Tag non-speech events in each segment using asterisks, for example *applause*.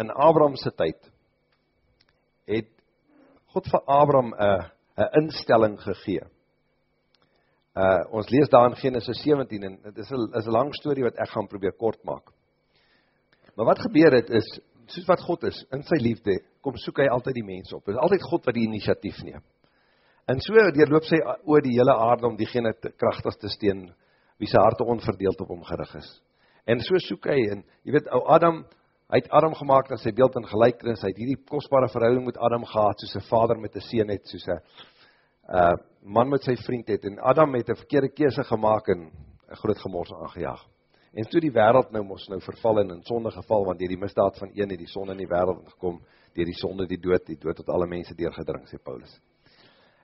in Abrahamse tyd, het God vir Abraham een instelling gegee. Uh, ons lees daar in Genesis 17, en het is een lang story wat ek gaan probeer kort maak. Maar wat gebeur het is, soos wat God is, in sy liefde, kom soek hy altyd die mens op. Het is altyd God wat die initiatief neem. En so, die loop sy oor die hele aarde om diegene te, krachtig te steen, wie sy harte onverdeeld op hom gerig is. En so soek hy, en jy weet, ou Adam, hy het Adam gemaakt in sy beeld en gelijkenis, hy het hierdie kostbare verhouding met Adam gehad, soos sy vader met die seen het, soos sy uh, man met sy vriend het, en Adam het een verkeerde kese gemaakt en een groot gemors aangejaag. En toe die wereld nou moes nou verval en in sonde geval, want dier die misdaad van een het die sonde in die wereld gekom, dier die sonde die dood, die dood tot alle mense deurgedring, sê Paulus.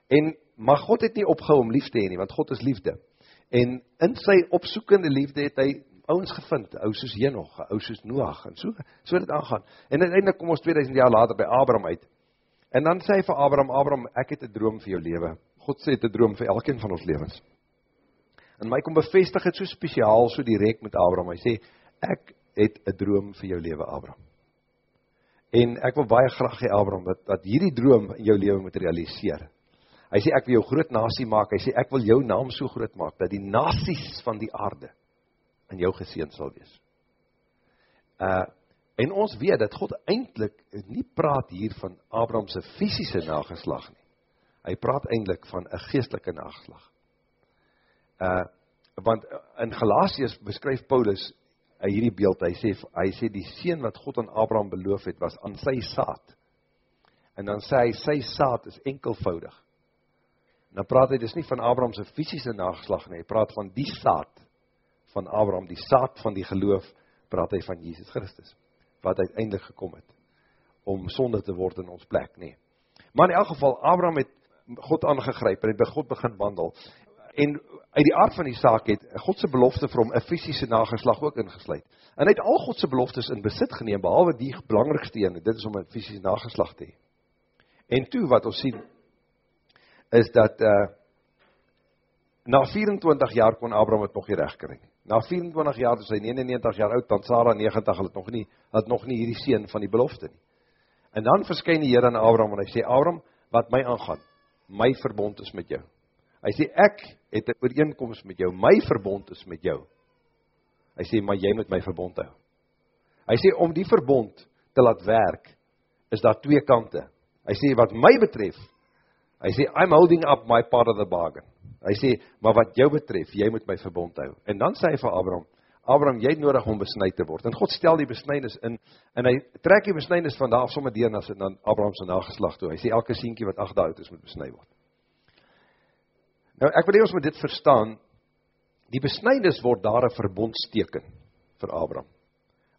En, maar God het nie opgehou om lief te heen nie, want God is liefde. En in sy opsoekende liefde het hy ouwens gevind, ou soos Jenoch, ou soos Noach, en so, so het aangaan. En uiteindelik kom ons 2000 jaar later by Abraham uit. En dan sê hy vir Abraham, Abraham, ek het een droom vir jou leven. God sê het een droom vir elkeen van ons levens. En my kom bevestig het so speciaal, so direct met Abraham. Hy sê, ek het een droom vir jou leven, Abraham. En ek wil baie graag hee, Abraham, dat, dat hierdie droom in jou leven moet realiseer. Hy sê, ek wil jou groot nasie maak. Hy sê, ek wil jou naam so groot maak, dat die nasies van die aarde in jou geseend sal wees. Uh, en ons weet dat God eindelijk nie praat hier van Abrahamse fysische nageslag nie. Hy praat eindelijk van een geestelike nageslag. Uh, want in Galatius beskryf Paulus uh, hierdie beeld, hy sê, hy sê die seen wat God aan Abraham beloof het, was aan sy saad. En dan sê hy, sy saad is enkelvoudig. En dan praat hy dus nie van Abrahamse fysische nageslag nie, hy praat van die saad van Abraham, die saad van die geloof, praat hy van Jesus Christus, wat uiteindelik gekom het, om sonde te word in ons plek, nie. Maar in elk geval, Abraham het God aangegryp, en het by God begin wandel, en uit die aard van die saak het Godse belofte vir hom een fysische nageslag ook ingesluid. En hy het al Godse beloftes in besit geneem, behalwe die belangrikste ene, dit is om een fysische nageslag te hee. En toe wat ons sien, is dat uh, na 24 jaar kon Abraham het nog nie recht kring. Na 24 jaar, dus hy 99 jaar oud, dan Sarah 90, het nog nie, het nog nie hierdie sien van die belofte nie. En dan verskyn die Heer aan Abraham, en hy sê, Abraham, wat my aangaan, my verbond is met jou. Hy sê, ek het een ooreenkomst met jou, my verbond is met jou. Hy sê, maar jy moet my verbond hou. Hy sê, om die verbond te laat werk, is daar twee kante. Hy sê, wat my betref, hy sê, I'm holding up my part of the bargain. Hy sê, maar wat jou betref, jy moet my verbond hou. En dan sê hy vir Abraham, Abraham, jy het nodig om besnijd te word. En God stel die besnijdnis in, en hy trek die besnijdnis van daar af somme deen as en dan Abraham sy nageslag toe. Hy sê, elke sienkie wat acht oud is, moet besnijd word. Nou, ek wil nie ons met dit verstaan, die besnijdnis word daar een verbondsteken vir Abraham.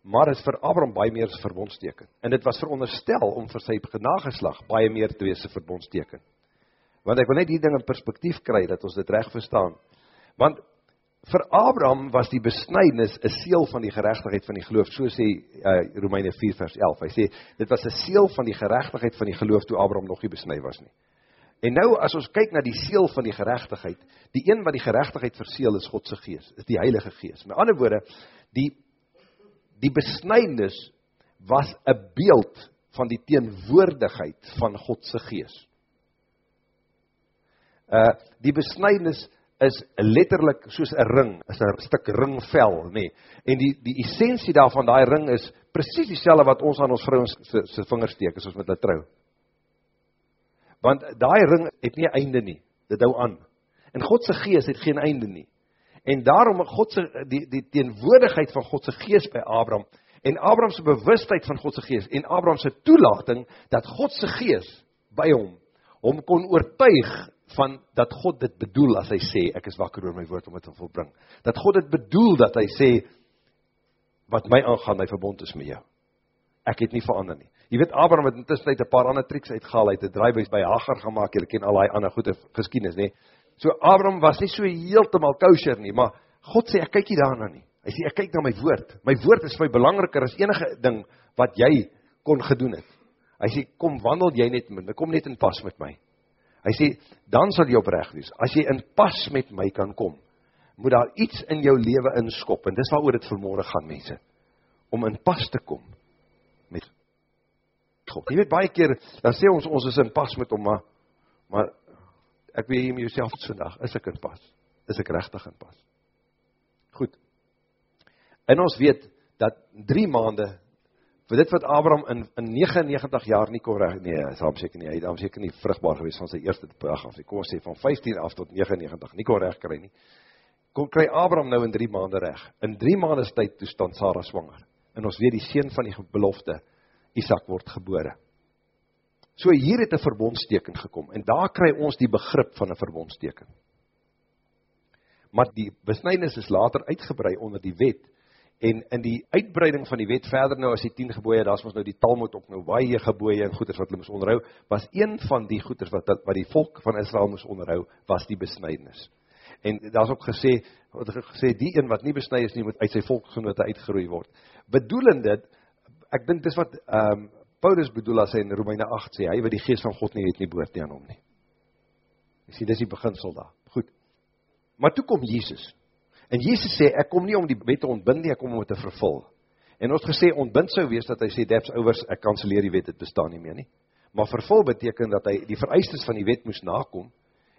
Maar het is vir Abraham baie meer as verbondsteken. En dit was veronderstel om vir sy genageslag baie meer te wees verbondsteken. Want ek wil net die ding in perspektief kry, dat ons dit recht verstaan. Want vir Abraham was die besnijdnis een seel van die gerechtigheid van die geloof, so sê uh, Romeine 4 vers 11. Hy sê, dit was een seel van die gerechtigheid van die geloof, toe Abraham nog nie besnijd was nie. En nou, as ons kyk na die seel van die gerechtigheid, die een wat die gerechtigheid verseel is Godse geest, is die heilige geest. Met ander woorde, die, die besnijnis was een beeld van die teenwoordigheid van Godse geest. Uh, die besnijnis is letterlijk soos een ring, is een stuk ringvel, nee. En die, die essentie daarvan, die ring is precies die wat ons aan ons vrouwens sy vingers steek, as ons met hulle trouw want daai ring het nie einde nie, dit hou aan. En Godse geest het geen einde nie. En daarom Godse, die, die teenwoordigheid van Godse geest by Abraham, en Abrahamse bewustheid van Godse geest, en Abrahamse toelating, dat Godse geest by hom, hom kon oortuig van dat God dit bedoel as hy sê, ek is wakker oor my woord om het te volbring. Dat God dit bedoel dat hy sê, wat my aangaan, my verbond is met jou. Ek het nie verander nie. Jy weet, Abraham het intussen uit een paar ander triks uitgehaal, hy het een draaibuis by Hagar gemaakt, jy ken al die ander goede geskienis, nie. So Abraham was nie so heeltemal kosher nie, maar God sê, ek kyk nie daarna nie. Hy sê, ek kyk na my woord. My woord is my belangriker as enige ding wat jy kon gedoen het. Hy sê, kom wandel jy net met my, kom net in pas met my. Hy sê, dan sal jy oprecht wees. As jy in pas met my kan kom, moet daar iets in jou leven inskop, en dis wat oor het vanmorgen gaan, mense, om in pas te kom met God. Jy weet, baie keer, dan sê ons, ons is in pas met hom, maar, maar ek weet jy met jouself vandag, is ek in pas? Is ek rechtig in pas? Goed. En ons weet, dat drie maande, vir dit wat Abraham in, in 99 jaar nie kon recht, nee, hom seker nie, hy het seker nie vrugbaar geweest van sy eerste dag af, kom ons sê, van 15 af tot 99, nie kon recht kry nie, kon kry Abraham nou in drie maande recht, in drie maande tyd toestand Sarah swanger, en ons weet die sien van die belofte, Isaac word gebore. So hier het een verbondsteken gekom, en daar kry ons die begrip van een verbondsteken. Maar die besnijnis is later uitgebrei onder die wet, en in die uitbreiding van die wet verder nou as die 10 geboeie, daar is ons nou die Talmud op nou baie geboeie en goeders wat hulle moes onderhou, was een van die goeders wat, wat die volk van Israel moes onderhou, was die besnijdenis. En daar is ook gesê, wat gesê, die een wat nie besnijd is nie, moet uit sy volksgenote uitgeroei word. Bedoelende, ek dink dis wat um, Paulus bedoel as hy in Romeine 8 sê, hy wat die geest van God nie het nie, behoort nie aan hom nie. Jy sê, dis die beginsel daar. Goed. Maar toe kom Jezus, En Jesus sê, ek kom nie om die wet te ontbind nie, ek kom om het te vervul. En ons gesê, ontbind sou wees, dat hy sê, Debs ouwers, ek kanseleer die wet, het bestaan nie meer nie. Maar vervul beteken dat hy die vereistes van die wet moes nakom,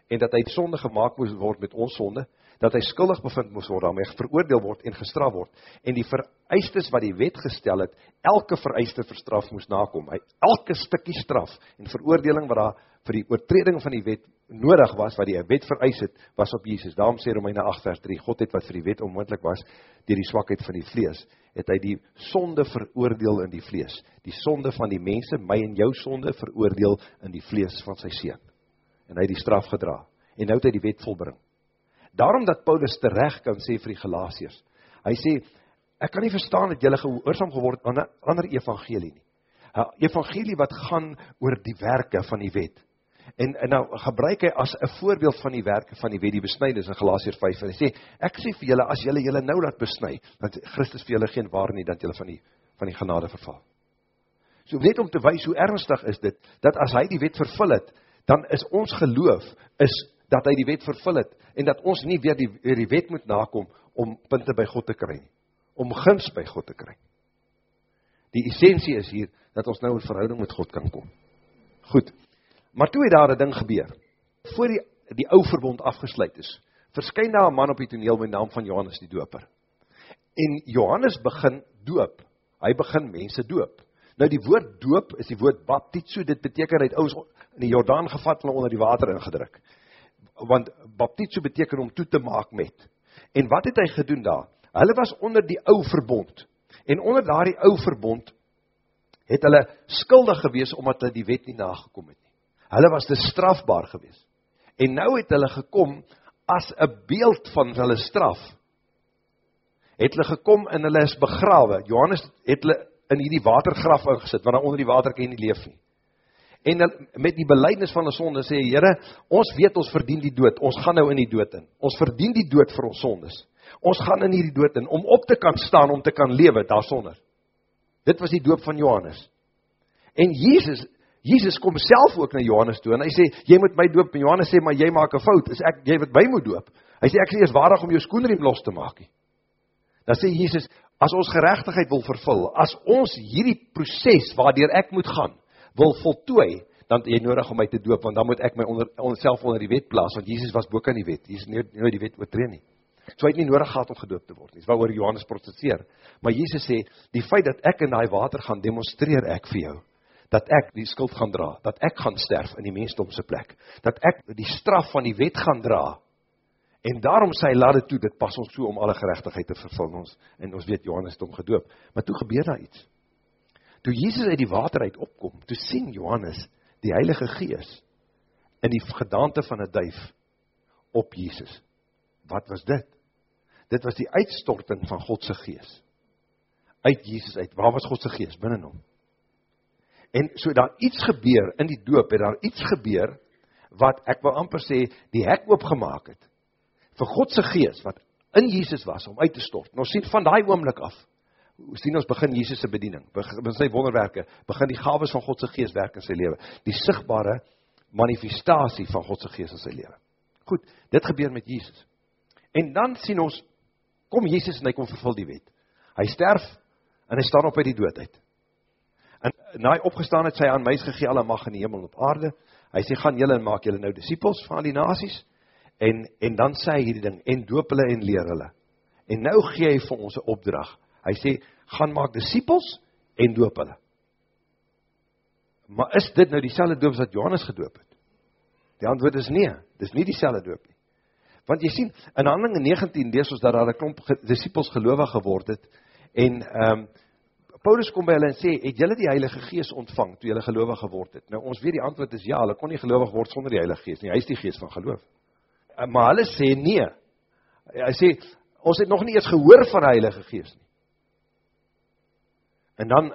en dat hy sonde gemaakt moes word met ons sonde, dat hy skuldig bevind moes word, daarmee veroordeel word en gestraf word, en die vereistes wat die wet gestel het, elke vereiste verstraf moes nakom, hy, elke stikkie straf en veroordeling wat daar vir die oortreding van die wet nodig was, wat die wet vereis het, was op Jesus. Daarom sê Romeine 8 vers 3, God het wat vir die wet onmoendlik was, dier die zwakheid van die vlees, het hy die sonde veroordeel in die vlees. Die sonde van die mense, my en jou sonde, veroordeel in die vlees van sy seen. En hy die straf gedra. En nou het hy die wet volbring. Daarom dat Paulus terecht kan sê vir die Galatiërs, hy sê, ek kan nie verstaan dat jylle gehoorzaam geword aan een ander evangelie nie. Een evangelie wat gaan oor die werke van die wet En, en nou gebruik hy as een voorbeeld van die werke van die wet, die besnijders in Galatier 5, en hy sê, ek sê vir julle, as julle julle nou laat besnij, dat Christus vir julle geen waar nie, dat julle van die, van die genade verval. So net om te wees hoe ernstig is dit, dat as hy die wet vervul het, dan is ons geloof, is dat hy die wet vervul het, en dat ons nie weer die, weer die wet moet nakom, om punte by God te kry, om gins by God te kry. Die essentie is hier, dat ons nou in verhouding met God kan kom. Goed, Maar toe het daar een ding gebeur, voor die, die ou verbond afgesluit is, verskyn daar een man op die toneel met naam van Johannes die doper. En Johannes begin doop, hy begin mense doop. Nou die woord doop is die woord baptizo, dit beteken hy het ouds in die Jordaan gevat en onder die water ingedruk. Want baptizo beteken om toe te maak met. En wat het hy gedoen daar? Hulle was onder die ou verbond. En onder daar die ou verbond het hulle skuldig gewees omdat hulle die wet nie nagekom het hulle was te strafbaar gewees. En nou het hulle gekom as een beeld van hulle straf. Het hulle gekom en hulle is begrawe. Johannes het hulle in die watergraf ingesit, want onder die water kan jy nie leef nie. En met die beleidnis van die sonde sê, Heere, ons weet ons verdien die dood, ons gaan nou in die dood in. Ons verdien die dood vir ons sondes. Ons gaan in die dood in, om op te kan staan, om te kan lewe, daar sonder. Dit was die doop van Johannes. En Jezus Jesus kom self ook na Johannes toe, en hy sê, jy moet my doop, en Johannes sê, maar jy maak een fout, is ek, jy wat my moet doop. Hy sê, ek is waardig om jou skoenriem los te maak. Dan sê Jesus, as ons gerechtigheid wil vervul, as ons hierdie proces, waardoor ek moet gaan, wil voltooi, dan jy nodig om my te doop, want dan moet ek my onder, onder, self onder die wet plaas, want Jesus was boek aan die wet, Jesus nie, nie die wet oortree nie. So hy het nie nodig gehad om gedoop te word, nie, waar oor Johannes protesteer. Maar Jesus sê, die feit dat ek in die water gaan, demonstreer ek vir jou, dat ek die skuld gaan dra, dat ek gaan sterf in die mensdomse plek, dat ek die straf van die wet gaan dra, en daarom sê hy, laat het toe, dit pas ons toe om alle gerechtigheid te vervul. Ons, en ons weet, Johannes het omgedoop, maar toe gebeur daar iets, toe Jezus uit die water uit opkom, toe sien Johannes, die heilige gees, in die gedaante van een duif, op Jezus, wat was dit? Dit was die uitstorting van Godse gees, uit Jezus uit, waar was Godse gees, binnen hom? En so daar iets gebeur in die doop, het daar iets gebeur, wat ek wil amper sê, die hek oopgemaak het, vir Godse geest, wat in Jesus was, om uit te stort. En ons sien van die oomlik af, sien ons begin Jesus' bediening, begin sy wonderwerke, begin die gaves van Godse geest werk in sy leven, die sigbare manifestatie van Godse geest in sy leven. Goed, dit gebeur met Jesus. En dan sien ons, kom Jesus en hy kom vervul die wet. Hy sterf, en hy staan op uit die dood uit. En na hy opgestaan het, sy aan mys gegee alle mag in die hemel op aarde, hy sê, gaan jylle en maak jylle nou disciples van al die nasies, en, en dan sê hy hierdie ding, en doop hulle en leer hulle, en nou gee hy vir ons een opdracht, hy sê, gaan maak disciples en doop hulle, maar is dit nou die selwe doop wat Johannes gedoop het? Die antwoord is nee, dit is nie die selwe doop nie, want jy sien, in handeling 19 lees ons dat daar een klomp disciples gelovig geword het, en, um, Paulus kom by hulle en sê, het julle die Heilige Gees ontvang, toe julle gelovig geword het? Nou, ons weet die antwoord is ja, hulle kon nie gelovig word sonder die Heilige Gees nie, hy is die Gees van geloof. Eh, maar hulle sê nee, hy sê, ons het nog nie eens gehoor van die Heilige Gees nie. En dan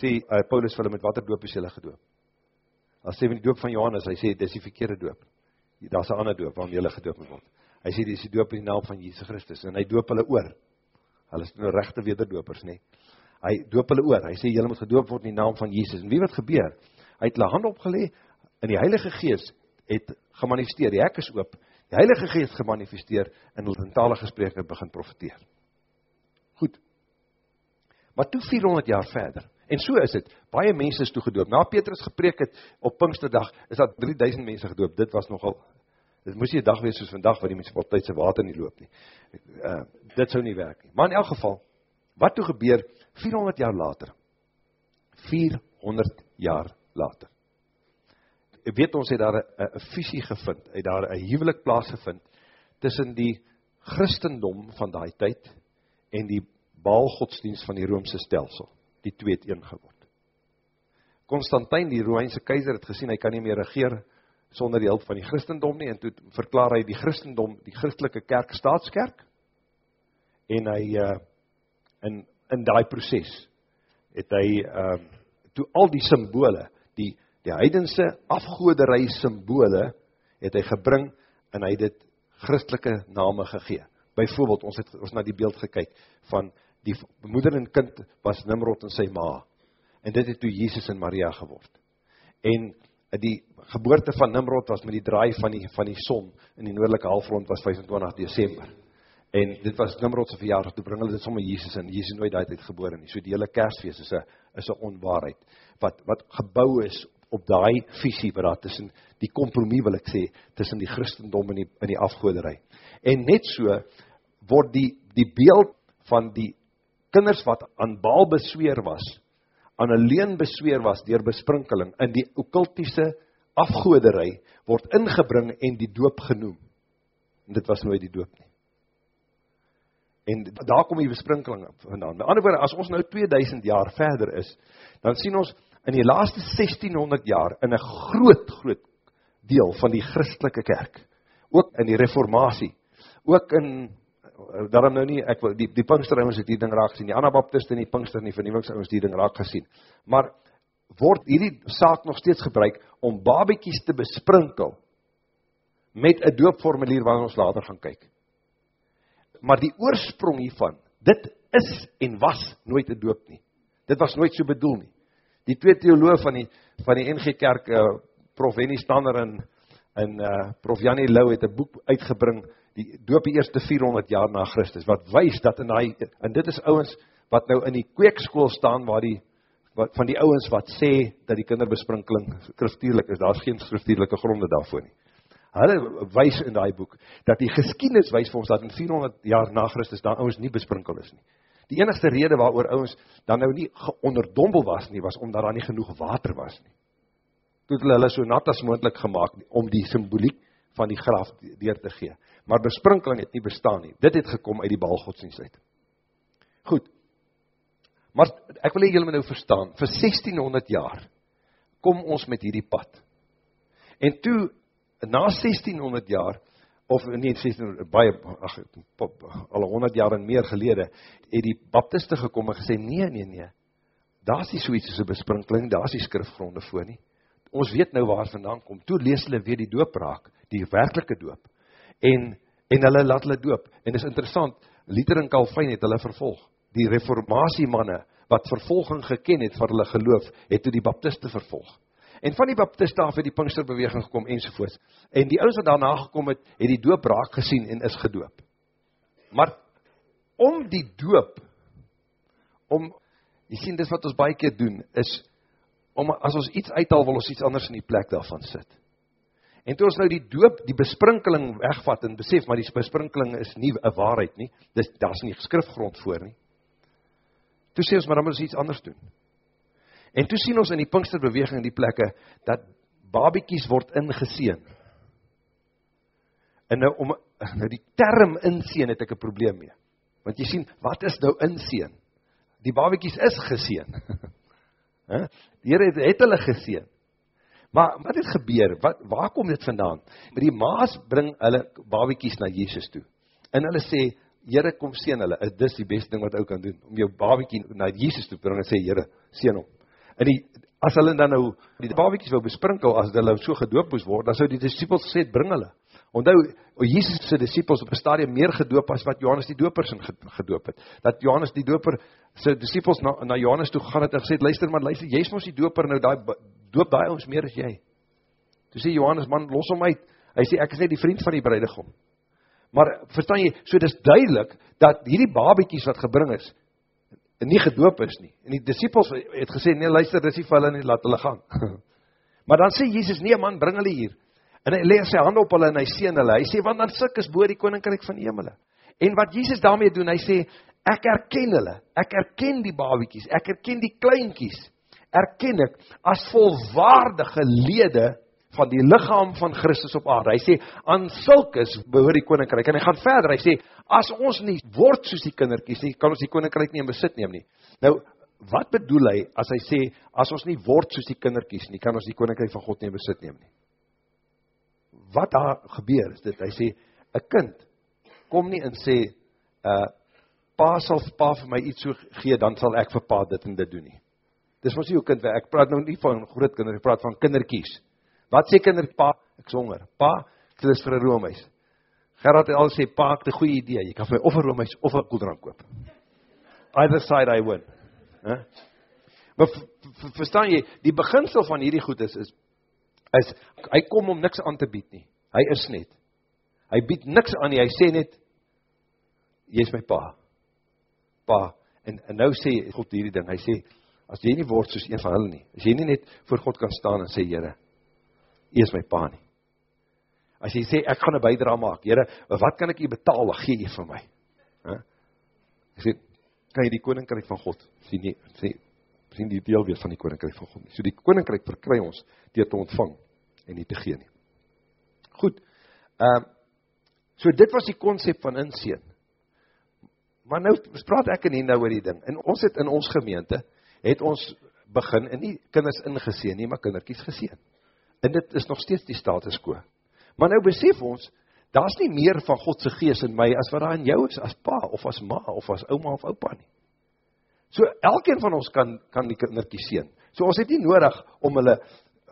sê uh, Paulus vir hulle, met wat er doop is julle gedoop? As sê, die doop van Johannes, hy sê, dit is die verkeerde doop. Daar is een ander doop, waarom julle gedoop word. Hy sê, dit is die doop in die naam van Jesus Christus, en hy doop hulle oor. Hulle is nou rechte wederdopers, nie hy doop hulle oor, hy sê, jylle moet gedoop word in die naam van Jesus, en wie wat gebeur? Hy het hulle hand opgelee, en die Heilige Geest het gemanifesteer, die hek is oop, die Heilige Geest gemanifesteer, en hulle in tale gesprek het begin profiteer. Goed, maar toe 400 jaar verder, en so is het, baie mense is toegedoop, na Petrus gepreek het, op Pinksterdag, is dat 3000 mense gedoop, dit was nogal, dit moes nie een dag wees soos vandag, waar die wat tydse water nie loop nie, uh, dit sou nie werk nie, maar in elk geval, wat toe gebeur, 400 jaar later, 400 jaar later, ek weet ons het daar een visie gevind, het daar een huwelik plaas gevind, tussen die christendom van die tyd, en die baalgodsdienst van die Roomse stelsel, die twee het een geword. Constantijn, die Romeinse keizer, het gesien, hy kan nie meer regeer, sonder die hulp van die christendom nie, en toe verklaar hy die christendom, die christelike kerk, staatskerk, en hy, uh, in in die proces, het hy, uh, toe al die symbole, die, die heidense afgoederij symbole, het hy gebring, en hy dit christelike name gegee. Bijvoorbeeld, ons het ons na die beeld gekyk, van die moeder en kind was Nimrod en sy ma, en dit het toe Jesus en Maria geword. En die geboorte van Nimrod was met die draai van die, van die son, in die noordelike halfrond was 25 december en dit was Nimrodse verjaardag, toe bring hulle dit sommer Jesus in, Jesus nooit die tijd gebore nie, so die hele kerstfeest is een onwaarheid, wat, wat gebouw is op die visie, wat daar tussen die kompromie wil ek sê, tussen die christendom en die, en die afgoederij. En net so, word die, die beeld van die kinders wat aan baal besweer was, aan een leen besweer was, dier besprinkeling, in die okultiese afgoederij, word ingebring en die doop genoem. En dit was nooit die doop nie. En daar kom die besprinkeling vandaan. Met ander woorde, as ons nou 2000 jaar verder is, dan sien ons in die laaste 1600 jaar in 'n groot groot deel van die Christelike kerk, ook in die reformatie, ook in daarom nou nie ek wil die die Pinksterouens het hierdie ding raak gesien, die Anabaptiste en die Pinkster en die Vernuwingsouens het hierdie ding raak gesien. Maar word hierdie saak nog steeds gebruik om babetjies te besprinkel met 'n doopformulier waarna ons later gaan kyk maar die oorsprong hiervan, dit is en was nooit een doop nie. Dit was nooit so bedoel nie. Die twee theoloog van die, van die NG Kerk, uh, Prof. Henny Stanner en, en uh, Prof. Jannie Lau het een boek uitgebring, die doop die eerste 400 jaar na Christus, wat wees dat in die, en dit is ouwens wat nou in die kweekskool staan, waar die, wat, van die ouwens wat sê, dat die kinderbesprinkeling skriftierlik is, daar is geen skriftierlijke gronde daarvoor nie hulle wys in die boek, dat die geskiedenis wys vir ons, dat in 400 jaar na Christus, daar ouwens nie besprinkel is nie. Die enigste rede waar oor ouwens dan nou nie onderdombel was nie, was omdat daar nie genoeg water was nie. Toe hulle hulle so nat as moendlik gemaakt, om die symboliek van die graf deur te gee. Maar besprinkeling het nie bestaan nie. Dit het gekom uit die balgodsdienst uit. Goed. Maar ek wil hier julle nou verstaan, vir 1600 jaar kom ons met hierdie pad. En toe na 1600 jaar, of nie 1600, baie, ach, al 100 jaar en meer gelede, het die baptiste gekom en gesê, nee, nee, nee, daar is die soeits as een besprinkeling, daar is die skrifgronde voor nie. Ons weet nou waar vandaan kom, toe lees hulle weer die doop raak, die werkelike doop, en, en hulle laat hulle doop, en is interessant, Luther en Calvijn het hulle vervolg, die reformatiemanne, wat vervolging geken het vir hulle geloof, het toe die baptiste vervolg. En van die baptiste af het die Pinksterbeweging gekom enzovoorts. En die ouds wat daarna gekom het, het die doop raak gesien en is gedoop. Maar om die doop, om, jy sien dis wat ons baie keer doen, is om as ons iets uithaal, wil ons iets anders in die plek daarvan sit. En toe ons nou die doop, die besprinkeling wegvat en besef, maar die besprinkeling is nie 'n waarheid nie, dis daar's nie skrifgrond voor nie. Toe sê ons maar dan moet ons iets anders doen. En toe sien ons in die Pinksterbeweging in die plekke dat babetjies word ingeseën. En nou om nou die term inseën het ek 'n probleem mee. Want jy sien, wat is nou inseën? Die babetjies is geseën. *laughs* Hè? Die Here het, het hulle geseën. Maar wat het gebeur? Wat waar kom dit vandaan? Met die maas bring hulle babetjies na Jesus toe. En hulle sê, Here kom seën hulle. Dis die beste ding wat ou kan doen om jou babetjie na Jesus toe bring en sê Here, seën hom. En die as hulle dan nou die babetjies wou besprinkel as hulle so gedoop moes word, dan sou die disippels gesê bring hulle. Onthou, Jesus se disippels op 'n stadium meer gedoop as wat Johannes die Doper se gedoop het. Dat Johannes die Doper se disippels na na Johannes toe gegaan het en gesê, "Luister man, luister, jy's mos die doper nou, daai doop daai ons meer as jy." Toe sê Johannes, "Man, los hom uit." Hy sê, "Ek is net die vriend van die bruidegom." Maar verstaan jy, so dis duidelik dat hierdie babetjies wat gebring is, nie gedoop is nie. En die disippels het gesê, "Nee, luister, dis nie vir hulle nie, laat hulle gaan." *laughs* maar dan sê Jesus, "Nee man, bring hulle hier." En hy lê sy hande op hulle en hy seën hulle. Hy sê want dan suk is bo die koninkryk van die hemele. En wat Jesus daarmee doen, hy sê ek erken hulle. Ek erken die babatjies, ek erken die kleintjies. Erken ek as volwaardige lede van die liggaam van Christus op aarde. Hy sê aan sulkes behoort die koninkryk. En hy gaan verder. Hy sê as ons nie word soos die kindertjies nie, kan ons die koninkryk nie in besit neem nie. Nou wat bedoel hy as hy sê as ons nie word soos die kindertjies nie, kan ons die koninkryk van God nie in besit neem nie? wat daar gebeur is dit, hy sê, een kind, kom nie en sê, uh, pa sal pa vir my iets so gee, dan sal ek vir pa dit en dit doen nie. Dis ons nie jou kind, ek praat nou nie van groot kinder, ek praat van kinderkies. Wat sê kinder, pa, ek songer, pa, ek is vir een roomhuis. Gerard het al sê, pa, ek het een goeie idee, jy kan vir my of een roomhuis of een koeldrank koop. Either side I win. Huh? Maar verstaan jy, die beginsel van hierdie goed is, is is, hy kom om niks aan te bied nie. Hy is net. Hy bied niks aan nie, hy sê net, jy is my pa. Pa. En, en nou sê God hierdie ding, hy sê, as jy nie word soos een van hulle nie, as jy nie net voor God kan staan en sê, Heere, jy is my pa nie. As jy sê, ek gaan een bijdra maak, Heere, wat kan ek jy betaal, wat gee jy vir my? Huh? Hy sê, kan jy die koninkryk van God, sê nie, sê, sien die deel wees van die koninkryk van God. So die koninkryk verkry ons deur te ontvang en nie te gee nie. Goed. Uh, so dit was die konsep van inseën. Maar nou praat ek en hier nou oor die ding. En ons het in ons gemeente het ons begin en nie kinders ingeseën nie, maar kindertjies geseën. En dit is nog steeds die status quo. Maar nou besef ons daar's nie meer van God se gees in my as wat daar in jou is as pa of as ma of as ouma of oupa nie. So elkeen van ons kan kan die kindertjies seën. So ons het nie nodig om hulle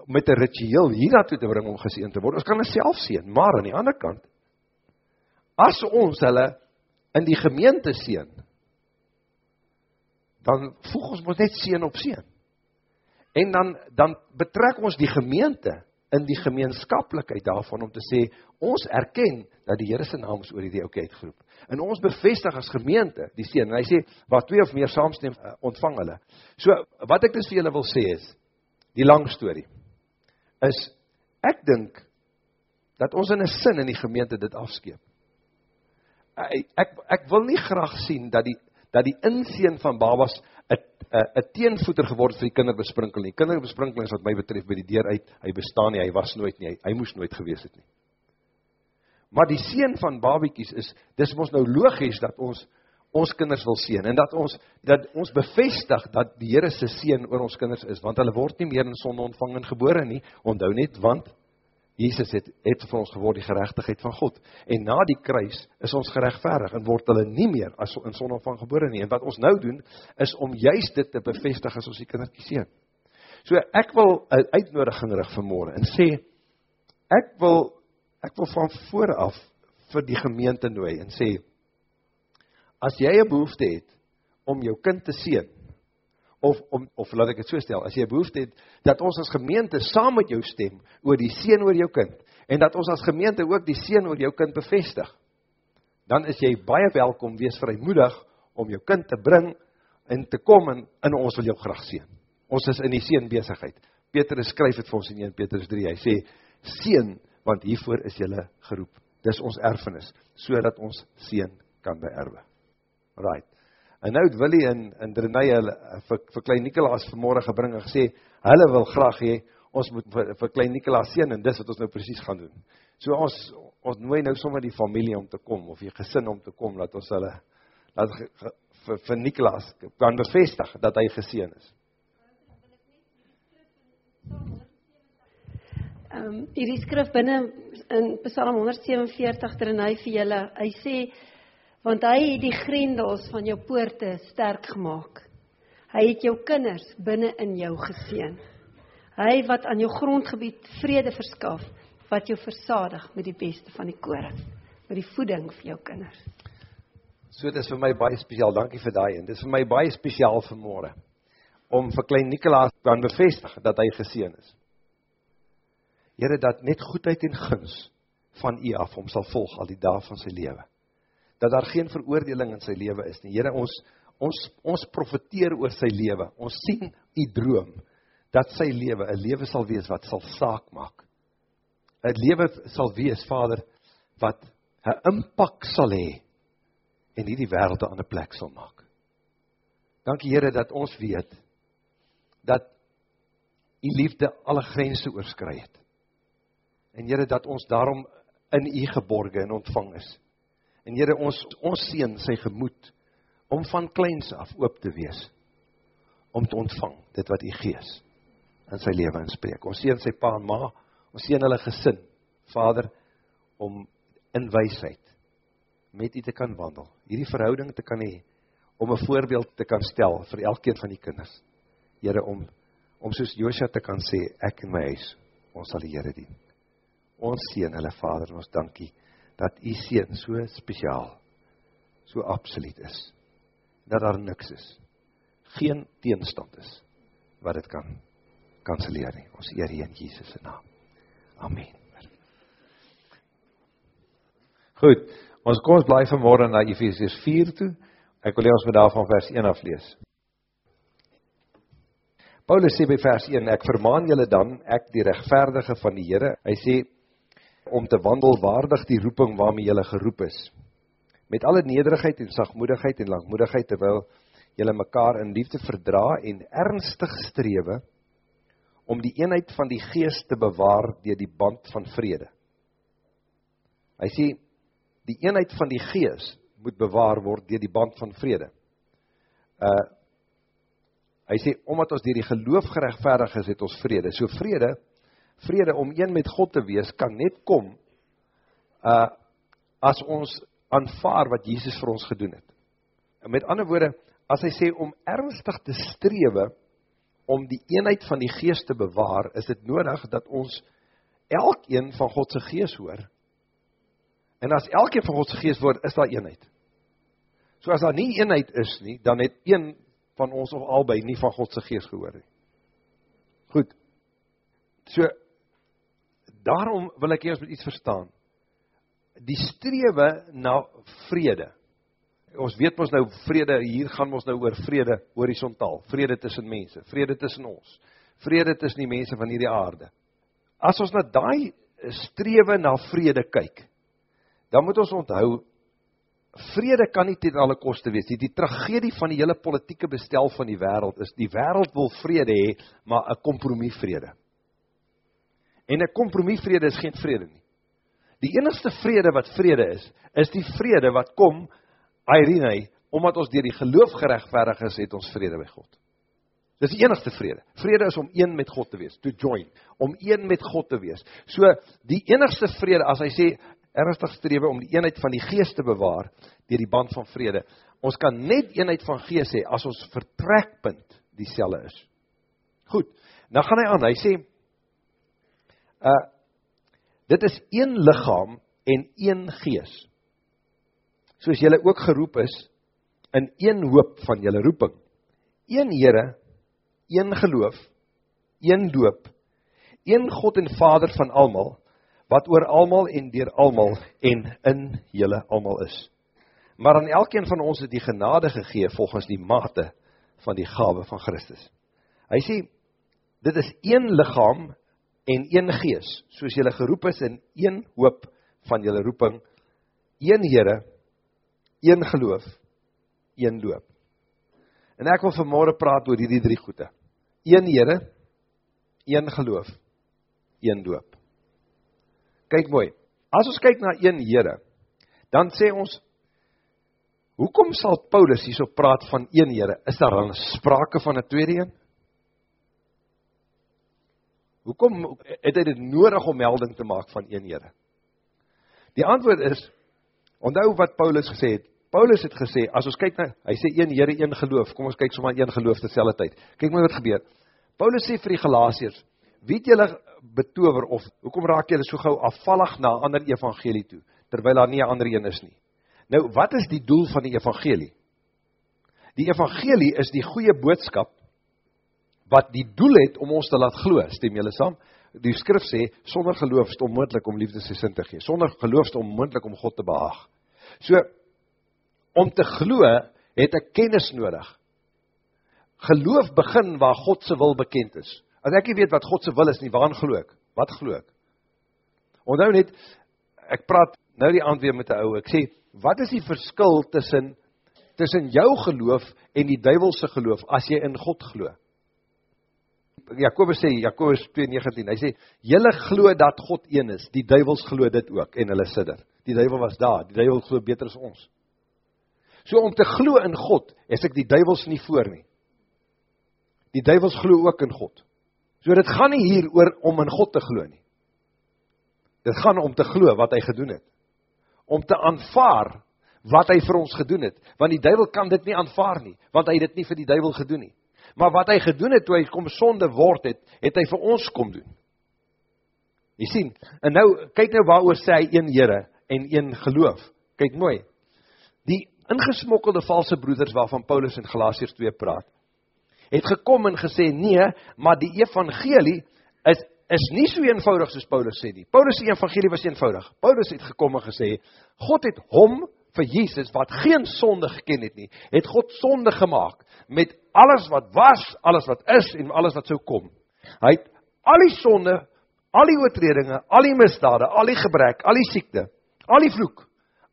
met 'n ritueel hiernatoe te bring om geseën te word. Ons kan hulle self seën, maar aan die ander kant as ons hulle in die gemeente seën, dan voeg ons mos net seën op seën. En dan dan betrek ons die gemeente in die gemeenskaplikheid daarvan om te sê ons erken dat die Here se naam is oor hierdie ouetjie uitgeroep. En ons bevestig as gemeente die seën. En hy sê waar twee of meer saamstem uh, ontvang hulle. So wat ek dus vir julle wil sê is die lang storie is ek dink dat ons in 'n sin in die gemeente dit afskeep. Ek, ek wil nie graag sien dat die dat die inseën van babas 'n 'n teenvoeter geword vir die kinderbesprinkel nie. Kinderbesprinkeling is wat my betref by die deur uit. Hy bestaan nie, hy was nooit nie. Hy, hy moes nooit gewees het nie. Maar die seën van babetjies is dis mos nou logies dat ons ons kinders wil seën en dat ons dat ons bevestig dat die Here se seën oor ons kinders is want hulle word nie meer in sonde ontvang en gebore nie. Onthou net want Jesus het het vir ons geword die geregtigheid van God. En na die kruis is ons geregverdig en word hulle nie meer as in sonde van gebore nie. En wat ons nou doen is om juist dit te bevestig as ons die kindertjies seën. So ek wil 'n uitnodiging rig vir môre en sê ek wil ek wil van voor af vir die gemeente nooi en sê as jy 'n behoefte het om jou kind te seën of om of laat ek dit so stel, as jy behoefte het dat ons as gemeente saam met jou stem oor die seën oor jou kind en dat ons as gemeente ook die seën oor jou kind bevestig, dan is jy baie welkom, wees vrymoedig om jou kind te bring en te kom en in ons wil jou graag seën. ons is in die seen bezigheid. Petrus skryf het vir ons in 1 Petrus 3, hy sê, seen, want hiervoor is jylle geroep. Dis ons erfenis, so dat ons seen kan beerwe. Right. En nou het Willie en, en Drenai vir, vir Klein Nikolaas vanmorgen gebring en gesê, hulle wil graag hee, ons moet vir, vir Klein Nikolaas sien, en dis wat ons nou precies gaan doen. So ons, ons nooi nou sommer die familie om te kom, of die gesin om te kom, dat ons hulle, dat vir, vir Nikolaas kan bevestig, dat hy geseen is. Um, hierdie skrif binnen in Psalm 147 Drenai vir julle, hy sê, want hy het die grendels van jou poorte sterk gemaak. Hy het jou kinders binne in jou geseën. Hy wat aan jou grondgebied vrede verskaf, wat jou versadig met die beste van die koring, met die voeding vir jou kinders. So dit is vir my baie spesiaal, dankie vir daai en dit is vir my baie spesiaal vanmôre om vir klein Nikolaas kan bevestig dat hy geseën is. Here dat net goedheid en guns van U af hom sal volg al die dae van sy lewe dat daar geen veroordeling in sy leven is nie. Heren, ons, ons, ons profiteer oor sy leven, ons sien die droom, dat sy leven een leven sal wees wat sal saak maak. Een leven sal wees, vader, wat een impak sal hee, en die die wereld aan die plek sal maak. Dankie Heere, dat ons weet, dat die liefde alle grense oorskry het. En Heere, dat ons daarom in die geborge en ontvang is. En Here, ons ons seën sy gemoed om van kleins af oop te wees om te ontvang dit wat U Gees in sy lewe inspreek. Ons seën sy pa en ma, ons seën hulle gesin, Vader, om in wysheid met U te kan wandel. Hierdie verhouding te kan hê om 'n voorbeeld te kan stel vir elkeen van die kinders. Here om om soos Josua te kan sê ek en my huis ons sal die Here dien. Ons seën hulle Vader, ons dankie dat u seun so spesiaal, so absoluut is, dat daar niks is, geen teenstand is, wat het kan kanseleer nie. Ons eer in Jesus' naam. Amen. Goed, ons kom ons bly vanmorgen na Ephesians 4 toe, ek wil ons met daarvan vers 1 aflees. Paulus sê by vers 1, ek vermaan julle dan, ek die rechtvaardige van die Heere, hy sê, om te wandel waardig die roeping waarmee jylle geroep is. Met alle nederigheid en sagmoedigheid en langmoedigheid, terwyl jylle mekaar in liefde verdra en ernstig strewe, om die eenheid van die geest te bewaar dier die band van vrede. Hy sê, die eenheid van die geest moet bewaar word dier die band van vrede. Uh, hy sê, omdat ons dier die geloof gerechtvaardig is, het ons vrede. So vrede, vrede om een met God te wees, kan net kom, uh, as ons aanvaar wat Jesus vir ons gedoen het. En met ander woorde, as hy sê om ernstig te strewe, om die eenheid van die geest te bewaar, is het nodig dat ons elkeen van Godse geest hoor, en as elkeen van Godse geest hoor, is daar eenheid. So as daar nie eenheid is nie, dan het een van ons of albei nie van Godse geest gehoor nie. Goed, so daarom wil ek eers met iets verstaan. Die strewe na vrede. Ons weet ons nou vrede, hier gaan ons nou oor vrede horizontaal, vrede tussen mense, vrede tussen ons, vrede tussen die mense van hierdie aarde. As ons na daai strewe na vrede kyk, dan moet ons onthou, vrede kan nie ten alle koste wees, die, die tragedie van die hele politieke bestel van die wereld is, die wereld wil vrede hee, maar een kompromie vrede. En een compromisvrede is geen vrede nie. Die enigste vrede wat vrede is, is die vrede wat kom, Irene, omdat ons dier die geloof gerechtvaardig is, het ons vrede by God. Dit is die enigste vrede. Vrede is om een met God te wees, to join, om een met God te wees. So, die enigste vrede, as hy sê, ernstig strewe om die eenheid van die geest te bewaar, dier die band van vrede, ons kan net eenheid van geest sê, as ons vertrekpunt die selle is. Goed, nou gaan hy aan, hy sê, uh, dit is een lichaam en een gees. Soos jylle ook geroep is, in een hoop van jylle roeping. Een Heere, een geloof, een doop, een God en Vader van almal, wat oor almal en dier almal en in jylle almal is. Maar aan elkeen van ons het die genade gegee volgens die mate van die gave van Christus. Hy sê, dit is een lichaam en een gees, soos jylle geroep is in een hoop van jylle roeping, een Heere, een geloof, een doop. En ek wil vanmorgen praat oor die drie goede. Een Heere, een geloof, een doop. Kyk mooi, as ons kyk na een Heere, dan sê ons, hoekom sal Paulus hier so praat van een Heere? Is daar dan sprake van een tweede een? Hoekom het hy dit nodig om melding te maak van een Heere? Die antwoord is, onthou wat Paulus gesê het, Paulus het gesê, as ons kyk na, hy sê een Heere, een geloof, kom ons kyk soma een geloof terselfde tyd. Kyk maar wat gebeur. Paulus sê vir die Galasiërs, wie het julle betover of hoekom raak julle so gou afvallig na ander evangelie toe terwyl daar nie 'n ander een is nie? Nou, wat is die doel van die evangelie? Die evangelie is die goeie boodskap wat die doel het om ons te laat glo. Stem julle saam? Die skrif sê sonder geloof is dit onmoontlik om liefde se sin te gee. Sonder geloof is dit onmoontlik om God te behaag. So om te glo het 'n kennis nodig. Geloof begin waar God se wil bekend is. As ek nie weet wat God se wil is nie, waaraan glo ek? Wat glo ek? Onthou net ek praat nou die aand weer met 'n ou. Ek sê, wat is die verskil tussen tussen jou geloof en die duiwelse geloof as jy in God glo? Jakobus sê Jakobus 2:19. Hy sê, "Julle glo dat God een is. Die duiwels glo dit ook en hulle sidder." Die duiwel was daar. Die duiwel glo beter as ons. So om te glo in God, is ek die duiwels nie voor nie. Die duiwels glo ook in God. So dit gaan nie hier oor om in God te glo nie. Dit gaan om te glo wat hy gedoen het. Om te aanvaar wat hy vir ons gedoen het, want die duiwel kan dit nie aanvaar nie, want hy het dit nie vir die duiwel gedoen nie. Maar wat hy gedoen het toe hy kom sonde word het, het hy vir ons kom doen. Jy sien, en nou kyk nou waaroor sê hy een Here en een geloof. Kyk mooi. Die ingesmokkelde valse broeders waarvan Paulus in Galasiërs 2 praat, het gekom en gesê, nee, maar die evangelie is, is nie so eenvoudig soos Paulus sê nie. Paulus die evangelie was eenvoudig. Paulus het gekom en gesê, God het hom vir Jesus, wat geen sonde geken het nie, het God sonde gemaakt, met alles wat was, alles wat is, en alles wat so kom. Hy het al die sonde, al die oortredinge, al die misdade, al die gebrek, al die siekte, al die vloek,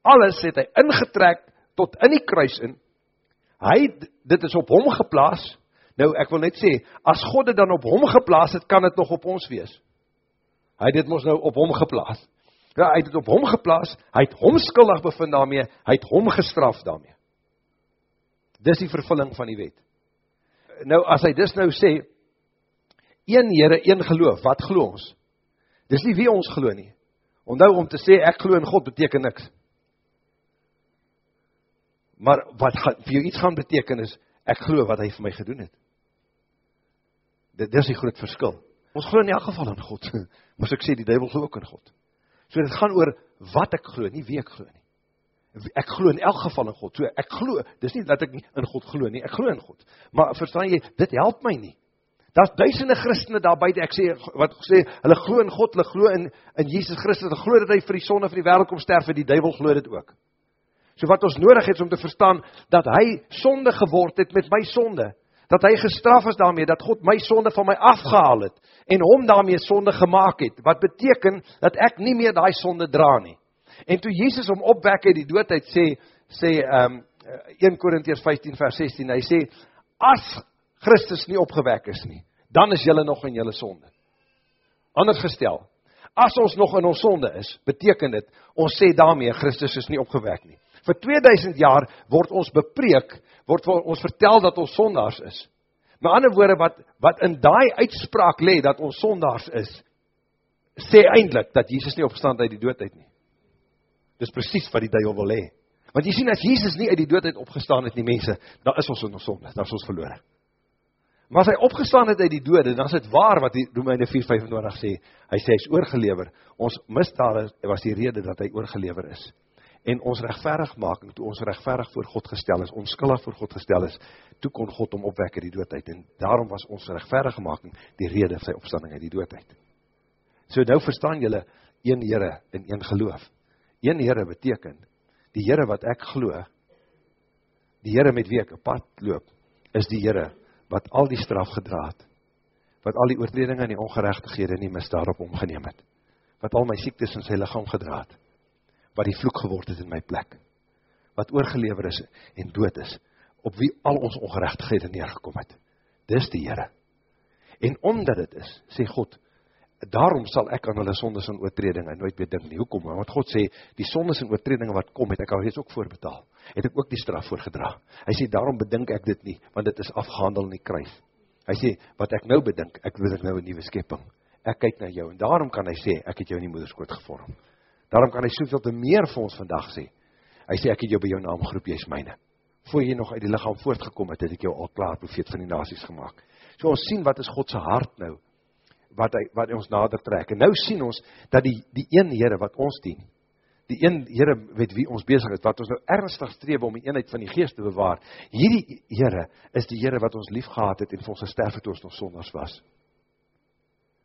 alles het hy ingetrek tot in die kruis in, hy, dit is op hom geplaas, Nou, ek wil net sê, as God dit dan op hom geplaas het, kan dit nog op ons wees. Hy het dit ons nou op hom geplaas. Ja, hy het dit op hom geplaas, hy het hom skuldig bevind daarmee, hy het hom gestraf daarmee. Dis die vervulling van die wet. Nou, as hy dis nou sê, een Heere, een geloof, wat glo ons? Dis nie wie ons glo nie. Ondou om te sê, ek glo in God, beteken niks. Maar wat vir jou iets gaan beteken is, ek glo wat hy vir my gedoen het. Dit is die groot verskil. Ons glo in elk geval in God, *laughs* maar ek sê die duivel glo ook in God. So dit gaan oor wat ek glo, nie wie ek glo nie. Ek glo in elk geval in God. So ek glo, dis nie dat ek nie in God glo nie, ek glo in God. Maar verstaan jy, dit help my nie. Daar's duisende Christene daar buite. Ek sê wat sê, hulle glo in God, hulle glo in in Jesus Christus, hulle glo dat hy vir die sonde van die wêreld kom sterf en die duiwel glo dit ook. So wat ons nodig het om te verstaan dat hy sonde geword het met my sonde dat hy gestraf is daarmee, dat God my sonde van my afgehaal het, en hom daarmee sonde gemaakt het, wat beteken, dat ek nie meer die sonde dra nie. En toe Jesus om opwek uit die doodheid sê, sê um, 1 Korintiërs 15 vers 16, hy sê, as Christus nie opgewek is nie, dan is jylle nog in jylle sonde. Anders gestel, as ons nog in ons sonde is, beteken dit, ons sê daarmee, Christus is nie opgewek nie. Vir 2000 jaar word ons bepreek, word ons vertel dat ons sondaars is. Met ander woorde, wat, wat in die uitspraak le, dat ons sondaars is, sê eindelijk dat Jesus nie opgestaan uit die doodheid nie. Dis precies wat die duivel wil le. Want jy sien, as Jesus nie uit die doodheid opgestaan het nie, mense, dan is ons in ons sonde, dan is ons verloren. Maar as hy opgestaan het uit die dode, dan is het waar wat die Romeine 4,25 sê. Hy sê, hy is oorgelever. Ons misdaad was die rede dat hy oorgelever is en ons en toe ons rechtverig voor God gestel is, onskullig voor God gestel is, toe kon God om opwek in die doodheid, en daarom was ons maak die rede sy opstanding in die doodheid. So nou verstaan julle, een Heere en een geloof. Een Heere beteken, die Heere wat ek geloof, die Heere met wie ek een pad loop, is die Heere wat al die straf gedraad, wat al die oortredinge en die ongerechtighede nie mis daarop omgeneem het, wat al my siektes in sy lichaam gedraad, wat die vloek geword het in my plek, wat oorgelever is en dood is, op wie al ons ongerechtighede neergekom het. Dis die Heere. En omdat het is, sê God, daarom sal ek aan hulle sondes en oortredinge nooit meer dink nie. Hoekom? Want God sê, die sondes en oortredinge wat kom, het ek al reeds ook voorbetaal. Het ek ook die straf voorgedra. Hy sê, daarom bedink ek dit nie, want dit is afgehandel in die kruis. Hy sê, wat ek nou bedink, ek bedink nou een nieuwe skepping. Ek kyk na jou, en daarom kan hy sê, ek het jou in die moederskoot gevorm. Daarom kan hy soveel te meer vir ons vandag sê. Hy sê, ek het jou by jou naam geroep, jy is myne. Voor jy nog uit die lichaam voortgekom het, het ek jou al klaar profeet van die nasies gemaakt. So ons sien wat is Godse hart nou, wat hy, wat hy ons nader trek. En nou sien ons, dat die, die een Heere wat ons dien, die een Heere met wie ons bezig is, wat ons nou ernstig streef om die eenheid van die geest te bewaar, hierdie Heere is die Heere wat ons lief gehad het en vir ons gesterf het ons nog sonders was.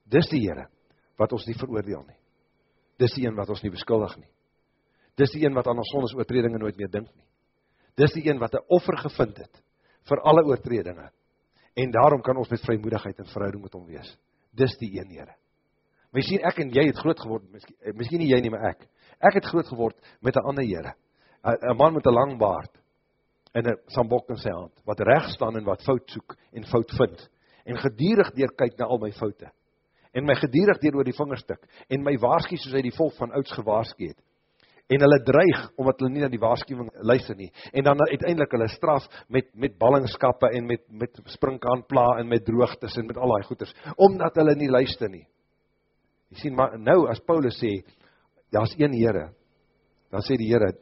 Dis die Heere wat ons nie veroordeel nie. Dis die een wat ons nie beskuldig nie. Dis die een wat aan ons sondes oortredinge nooit meer dink nie. Dis die een wat een offer gevind het vir alle oortredinge. En daarom kan ons met vrymoedigheid en verhouding met hom wees. Dis die een Heere. My sien, ek en jy het groot geword, miskien, eh, miskien nie jy nie, maar ek. Ek het groot geword met een ander Heere. Een man met een lang baard en een sambok in sy hand, wat recht staan en wat fout soek en fout vind. En gedierig deur kyk na al my foute. En my gedierig deur oor die vingerstuk. En my waarskie soos hy die volk van ouds gewaarskie het en hulle dreig, omdat hulle nie na die waarschuwing luister nie, en dan uiteindelik hulle straf met, met ballingskappe en met, met springkaanpla en met droogtes en met al die goeders, omdat hulle nie luister nie. Jy sien, maar nou as Paulus sê, daar is een Heere, dan sê die Heere,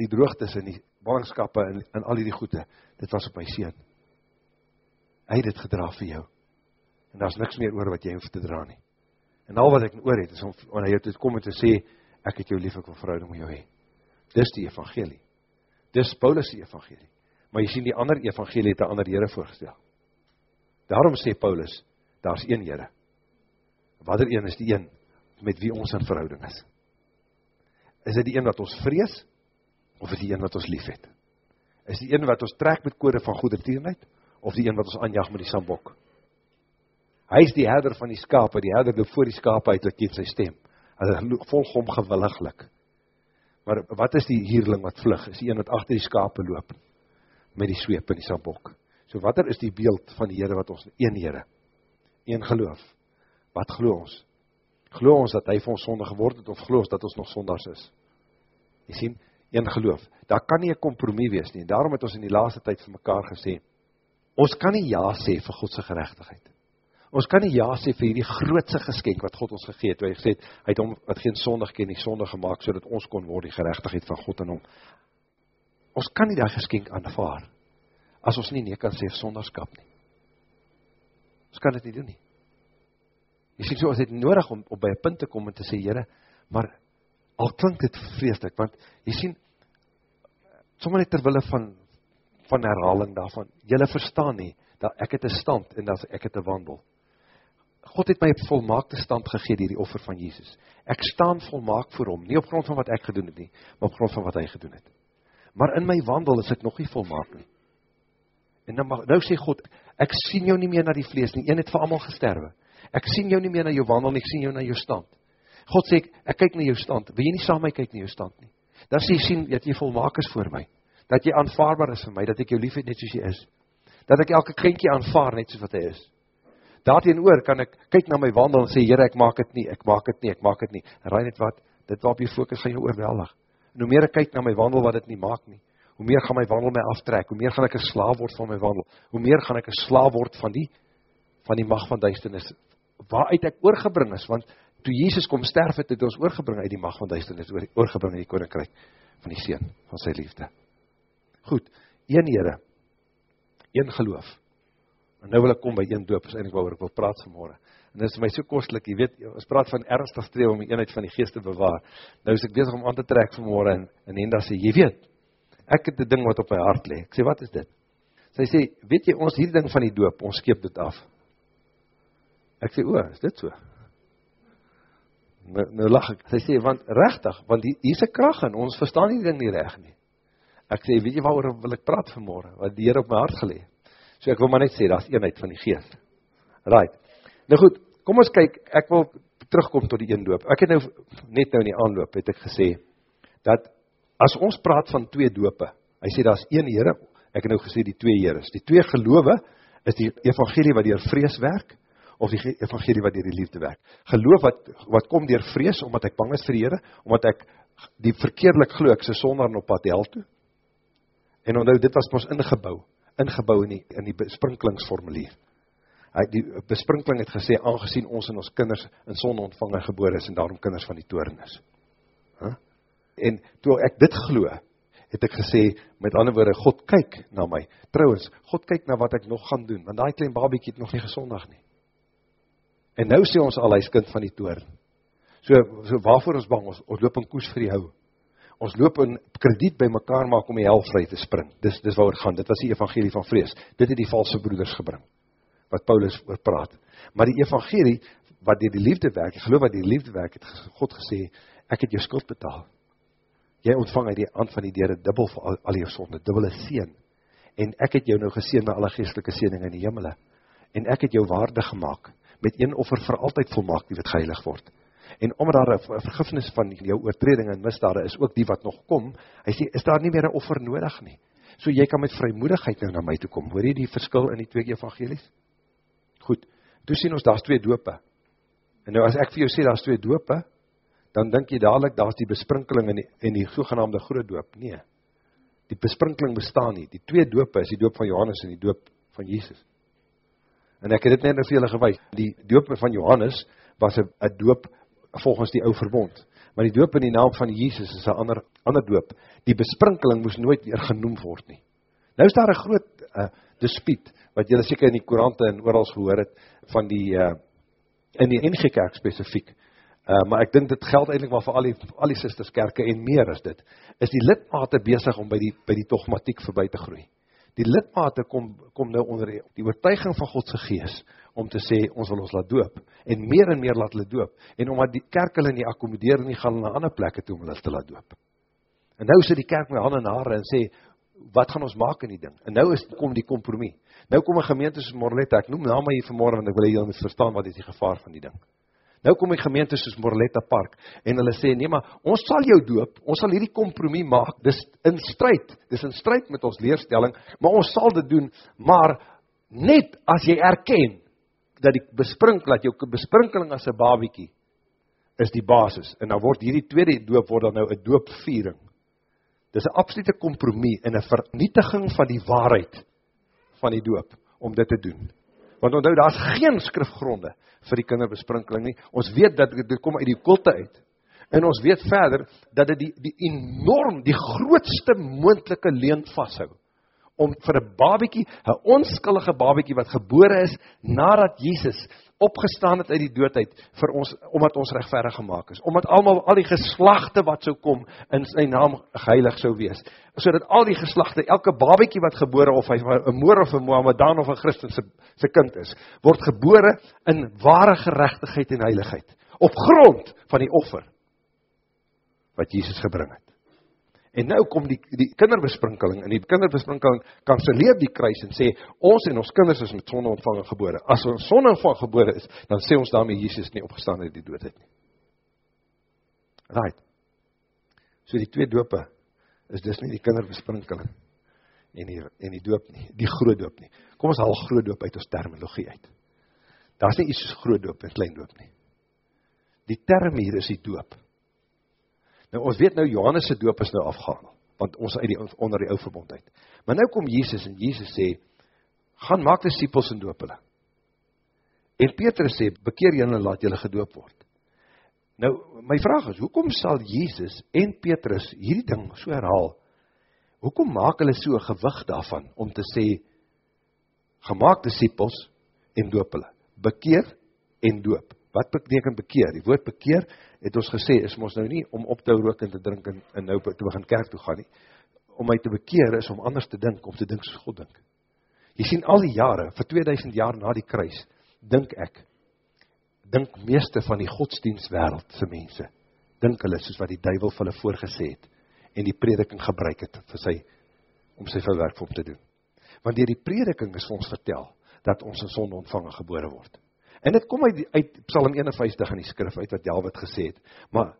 die droogtes en die ballingskappe en, en al die goede, dit was op my seen. Hy het het gedra vir jou. En daar is niks meer oor wat jy hoef te dra nie. En al wat ek oor het, is om, om na jou te kom en te sê, ek het jou lief, ek wil verhouding met jou hee. Dis die evangelie. Dis Paulus die evangelie. Maar jy sien die ander evangelie het die ander Heere voorgestel. Daarom sê Paulus, daar is een Heere. Wat er een is die een met wie ons in verhouding is? Is dit die een wat ons vrees, of is die een wat ons lief het? Is die een wat ons trek met kode van goede tierenheid, of die een wat ons aanjag met die sambok? Hy is die herder van die skape, die herder doe voor die skape uit, wat sy stem hulle volg hom gewilliglik. Maar wat is die hierling wat vlug? Is die een wat achter die skape loop, met die sweep en die sambok. So wat er is die beeld van die Heere wat ons, een Heere, een geloof, wat geloof ons? Geloof ons dat hy vir ons sonde geword het, of geloof ons dat ons nog sonders is? Jy sien, een geloof, daar kan nie een kompromie wees nie, daarom het ons in die laaste tyd vir mekaar gesê, ons kan nie ja sê vir Godse gerechtigheid. Ons kan nie ja sê vir die grootse geskenk wat God ons gegeet, waar hy gesê het, hy het om wat geen sondig ken, die sondig gemaakt, so ons kon word die gerechtigheid van God en hom. Ons kan nie die geskenk aanvaar, as ons nie nie kan sê sonderskap nie. Ons kan dit nie doen nie. Jy sê so, ons het nodig om, om by een punt te kom en te sê, jyre, maar al klink dit vreeslik, want jy sê, sommer net terwille van, van herhaling daarvan, jylle verstaan nie, dat ek het een stand en dat ek het een wandel. God het my op volmaakte stand gegeen dier die offer van Jesus. Ek staan volmaak voor hom, nie op grond van wat ek gedoen het nie, maar op grond van wat hy gedoen het. Maar in my wandel is ek nog nie volmaak nie. En dan mag, nou sê God, ek sien jou nie meer na die vlees nie, een het vir allemaal gesterwe. Ek sien jou nie meer na jou wandel nie, ek sien jou na jou stand. God sê, ek kyk na jou stand, wil jy nie saam my kyk na jou stand nie? Dan sê jy sien, dat jy volmaak is voor my, dat jy aanvaarbaar is vir my, dat ek jou lief het net soos jy is, dat ek elke kindje aanvaar net soos wat hy is. Daarteen oor kan ek kyk na my wandel en sê, Heere, ek maak het nie, ek maak het nie, ek maak het nie. Raai net wat, dit waarop jy focus gaan jou oorweldig. En hoe meer ek kyk na my wandel wat het nie maak nie, hoe meer gaan my wandel my aftrek, hoe meer gaan ek een slaaf word van my wandel, hoe meer gaan ek een slaaf word van die, van die macht van duisternis, waaruit ek oorgebring is, want toe Jezus kom sterf het, het ons oorgebring uit die macht van duisternis, oorgebring uit die koninkrijk van die Seen, van sy liefde. Goed, een Heere, een geloof, En nou wil ek kom by een doop, is eindelijk waar ek wil praat vanmorgen. En dit is my so kostelik, jy weet, ons praat van ernstig streef om die eenheid van die geest te bewaar. Nou is ek bezig om aan te trek vanmorgen, en, en Henda sê, jy weet, ek het die ding wat op my hart leg. Ek sê, wat is dit? Sy sê, weet jy, ons hierdie ding van die doop, ons skeep dit af. Ek sê, o, is dit so? Nou, nou lach ek. Sy sê, want rechtig, want hier is een kracht in, ons verstaan die ding nie recht nie. Ek sê, weet jy waar wil ek praat vanmorgen, wat die Heer op my hart geleeg? So ek wil maar net sê, dat is eenheid van die geest. Right. Nou goed, kom ons kyk, ek wil terugkom tot die een doop. Ek het nou, net nou in die aanloop, het ek gesê, dat as ons praat van twee dope, hy sê daar is een Heere, ek het nou gesê die twee Heeres, die twee geloof is die evangelie wat dier vrees werk, of die evangelie wat dier die liefde werk. Geloof wat, wat kom dier vrees, omdat ek bang is vir die Heere, omdat ek die verkeerlik geloof, ek sy sonder op pad hel toe, en onthou, dit was ons ingebouw, ingebouw in die, in die besprinklingsformulier. Hy, die besprinkling het gesê, aangezien ons en ons kinders in son ontvang en geboor is, en daarom kinders van die toren is. Huh? En toe ek dit geloof, het ek gesê, met ander woorde, God kyk na my. Trouwens, God kyk na wat ek nog gaan doen, want die klein babiekie het nog nie gezondig nie. En nou sê ons al, hy is kind van die toren. So, so waarvoor ons bang, ons, ons loop in koes vir die hou. Ons loop in krediet by mekaar maak om die hel vry te spring. Dis, dis waar het gaan, dit was die evangelie van vrees. Dit het die valse broeders gebring, wat Paulus oor praat. Maar die evangelie, wat die, die liefde werk, ek geloof wat die liefde werk, het God gesê, ek het jou skuld betaal jy ontvang uit die hand van die Heere dubbel vir al, al jou sonde, dubbele seen, en ek het jou nou geseen met alle geestelike seening in die jimmele, en ek het jou waarde gemaakt, met een offer vir altyd volmaak, die wat geheilig word, en omdat daar een vergifnis van jou oortreding en misdade is ook die wat nog kom, hy sê, is daar nie meer een offer nodig nie, so jy kan met vrymoedigheid nou na my toe kom, hoor jy die verskil in die twee evangelies? Goed, toe sien ons, daar is twee dope, en nou as ek vir jou sê, daar is twee dope, dan denk jy dadelijk, daar is die besprinkeling en die, en die sogenaamde groot doop. Nee, die besprinkeling bestaan nie. Die twee doop is die doop van Johannes en die doop van Jesus. En ek het dit net nou vir julle gewys. Die doop van Johannes was een doop volgens die ou verbond. Maar die doop in die naam van Jesus is een ander, ander doop. Die besprinkeling moes nooit weer genoem word nie. Nou is daar een groot uh, dispiet, wat julle seker in die korante en oorals gehoor het, van die, uh, in die NG Kerk specifiek, Uh, maar ek dink dit geld eindelijk maar vir al die, al die sisterskerke en meer as dit, is die lidmate bezig om by die, by die dogmatiek voorbij te groei. Die lidmate kom, kom nou onder die, die oortuiging van Godse gees, om te sê, ons wil ons laat doop, en meer en meer laat hulle doop, en omdat die kerk hulle nie accommodeer, nie gaan hulle na ander plekke toe om hulle te laat doop. En nou sê die kerk met handen en haare en sê, wat gaan ons maak in die ding? En nou is, kom die kompromie. Nou kom een gemeente soos Morletta, ek noem naam my hier vanmorgen, want ek wil jy moet verstaan wat is die gevaar van die ding. Nou kom die gemeente soos Morletta Park, en hulle sê, nee maar, ons sal jou doop, ons sal hierdie kompromie maak, dis in strijd, dis in strijd met ons leerstelling, maar ons sal dit doen, maar net as jy erken, dat die besprinkel, dat jou besprinkeling as een babiekie, is die basis, en dan word hierdie tweede doop, word dan nou een doopviering, dis een absolute kompromie, en een vernietiging van die waarheid, van die doop, om dit te doen, want onthou, daar is geen skrifgronde vir die kinderbesprinkeling nie, ons weet dat dit kom uit die kulte uit, en ons weet verder, dat dit die, die enorm, die grootste moendelike leen vasthoud, om vir een babiekie, een onskullige babiekie wat gebore is, nadat Jesus opgestaan het uit die doodheid, vir ons, omdat ons rechtverig gemaakt is, omdat allemaal, al die geslachte wat so kom, in sy naam geheilig so wees, so dat al die geslachte, elke babiekie wat gebore, of hy een moor of een Mohammedan of een Christen sy, sy kind is, word gebore in ware gerechtigheid en heiligheid, op grond van die offer, wat Jesus gebring het. En nou kom die, die kinderbesprinkeling, en die kinderbesprinkeling kanseleer die kruis en sê, ons en ons kinders is met sonde ontvang gebore. As ons sonde ontvang gebore is, dan sê ons daarmee, Jesus nie opgestaan uit die doodheid nie. Right. So die twee dope is dus nie die kinderbesprinkeling en die, en die doop nie, die groot doop nie. Kom ons haal groot doop uit ons terminologie uit. Daar is nie iets soos groot doop en klein doop nie. Die term hier is die doop. Nou ons weet nou Johannes' doop is nou afgehandel, want ons uit die, onder die ou verbond uit. Maar nou kom Jesus en Jesus sê, gaan maak disciples en doop hulle. En Petrus sê, bekeer julle en laat julle gedoop word. Nou, my vraag is, hoekom sal Jesus en Petrus hierdie ding so herhaal? Hoekom maak hulle so gewig daarvan om te sê, gemaak disciples en doop hulle? Bekeer en doop. Wat beteken bekeer? Die woord bekeer het ons gesê, is ons nou nie om op te rook en te drink en, en nou te begin kerk toe gaan nie. Om my te bekeer is om anders te dink, om te dink soos God dink. Jy sien al die jare, vir 2000 jaar na die kruis, dink ek, dink meeste van die godsdienstwereldse mense, dink hulle soos wat die duivel vir hulle voorgesê het, en die prediking gebruik het vir sy, om sy verwerk vir hom te doen. Want dier die prediking is vir ons vertel, dat ons in sonde ontvangen gebore word En dit kom uit, uit Psalm 51 in die skrif uit wat Jalwit gesê het. Maar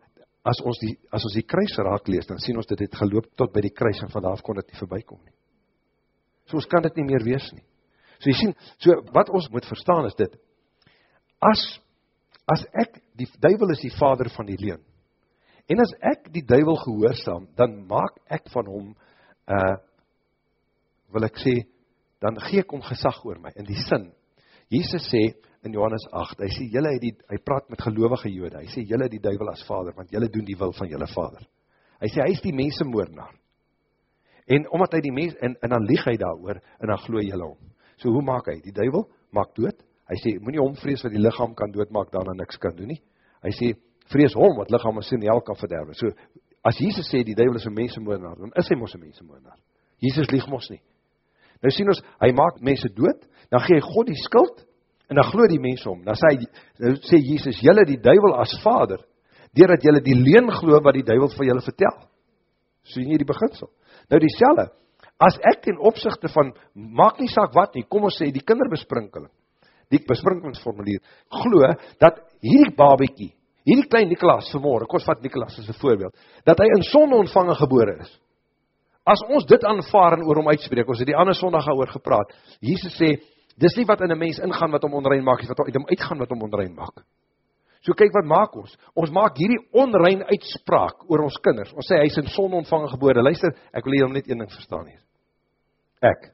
as ons die, as ons die kruis raak lees, dan sien ons dit het geloop tot by die kruis en vanaf kon dit nie voorbijkom nie. So ons kan dit nie meer wees nie. So jy sien, so wat ons moet verstaan is dit, as, as ek, die duivel is die vader van die leen, en as ek die duivel gehoorzaam, dan maak ek van hom, uh, wil ek sê, dan gee ek om gesag oor my, in die sin, Jesus sê, in Johannes 8, hy sê, jylle die, hy praat met gelovige jode, hy sê, jylle die duivel as vader, want jylle doen die wil van jylle vader. Hy sê, hy is die mensenmoordenaar. En omdat hy die mens, en, en dan lieg hy daar oor, en dan glooi jylle om. So hoe maak hy? Die duivel maak dood. Hy sê, moet nie omvrees wat die lichaam kan doodmaak, daarna niks kan doen nie. Hy sê, vrees hom wat lichaam en sin hel kan verderwe. So, as Jesus sê, die duivel is een mensenmoordenaar, dan is hy mos een mensenmoordenaar. Jesus lieg mos nie. Nou sien ons, hy maak mense dood, dan gee God die skuld, en dan glooi die mense om. Dan sê, hy, nou sê Jesus, jylle die duivel as vader, doordat jylle die leen glooi wat die duivel vir jylle vertel. Sien jy die beginsel. Nou die selle, as ek ten opzichte van, maak nie saak wat nie, kom ons sê, die kinderbesprinkeling, die besprinkelingsformulier, glo, dat hierdie babiekie, hierdie klein Nikolaas vanmorgen, kom ons vat Nikolaas as een voorbeeld, dat hy in sonde ontvangen gebore is. As ons dit aanvaar en oor hom uitspreek, ons het die ander sondag oor gepraat, Jesus sê, dis nie wat in een mens ingaan wat hom onrein maak, wat uit hom uitgaan wat hom onrein maak. So kyk wat maak ons. Ons maak hierdie onrein uitspraak oor ons kinders. Ons sê hy is in son ontvangen gebore. Luister, ek wil hier net een ding verstaan hier. Ek,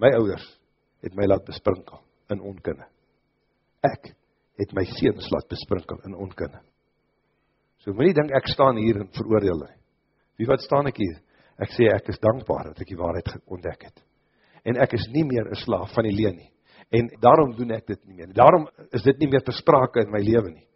my ouders, het my laat besprinkel in onkunde. Ek het my seens laat besprinkel in onkunde. So moet nie denk ek staan hier en veroordeel. Wie wat staan ek hier? Ek sê ek is dankbaar dat ek die waarheid ontdek het. En ek is nie meer een slaaf van die leen nie en daarom doen ek dit nie meer. Daarom is dit nie meer te sprake in my leven nie.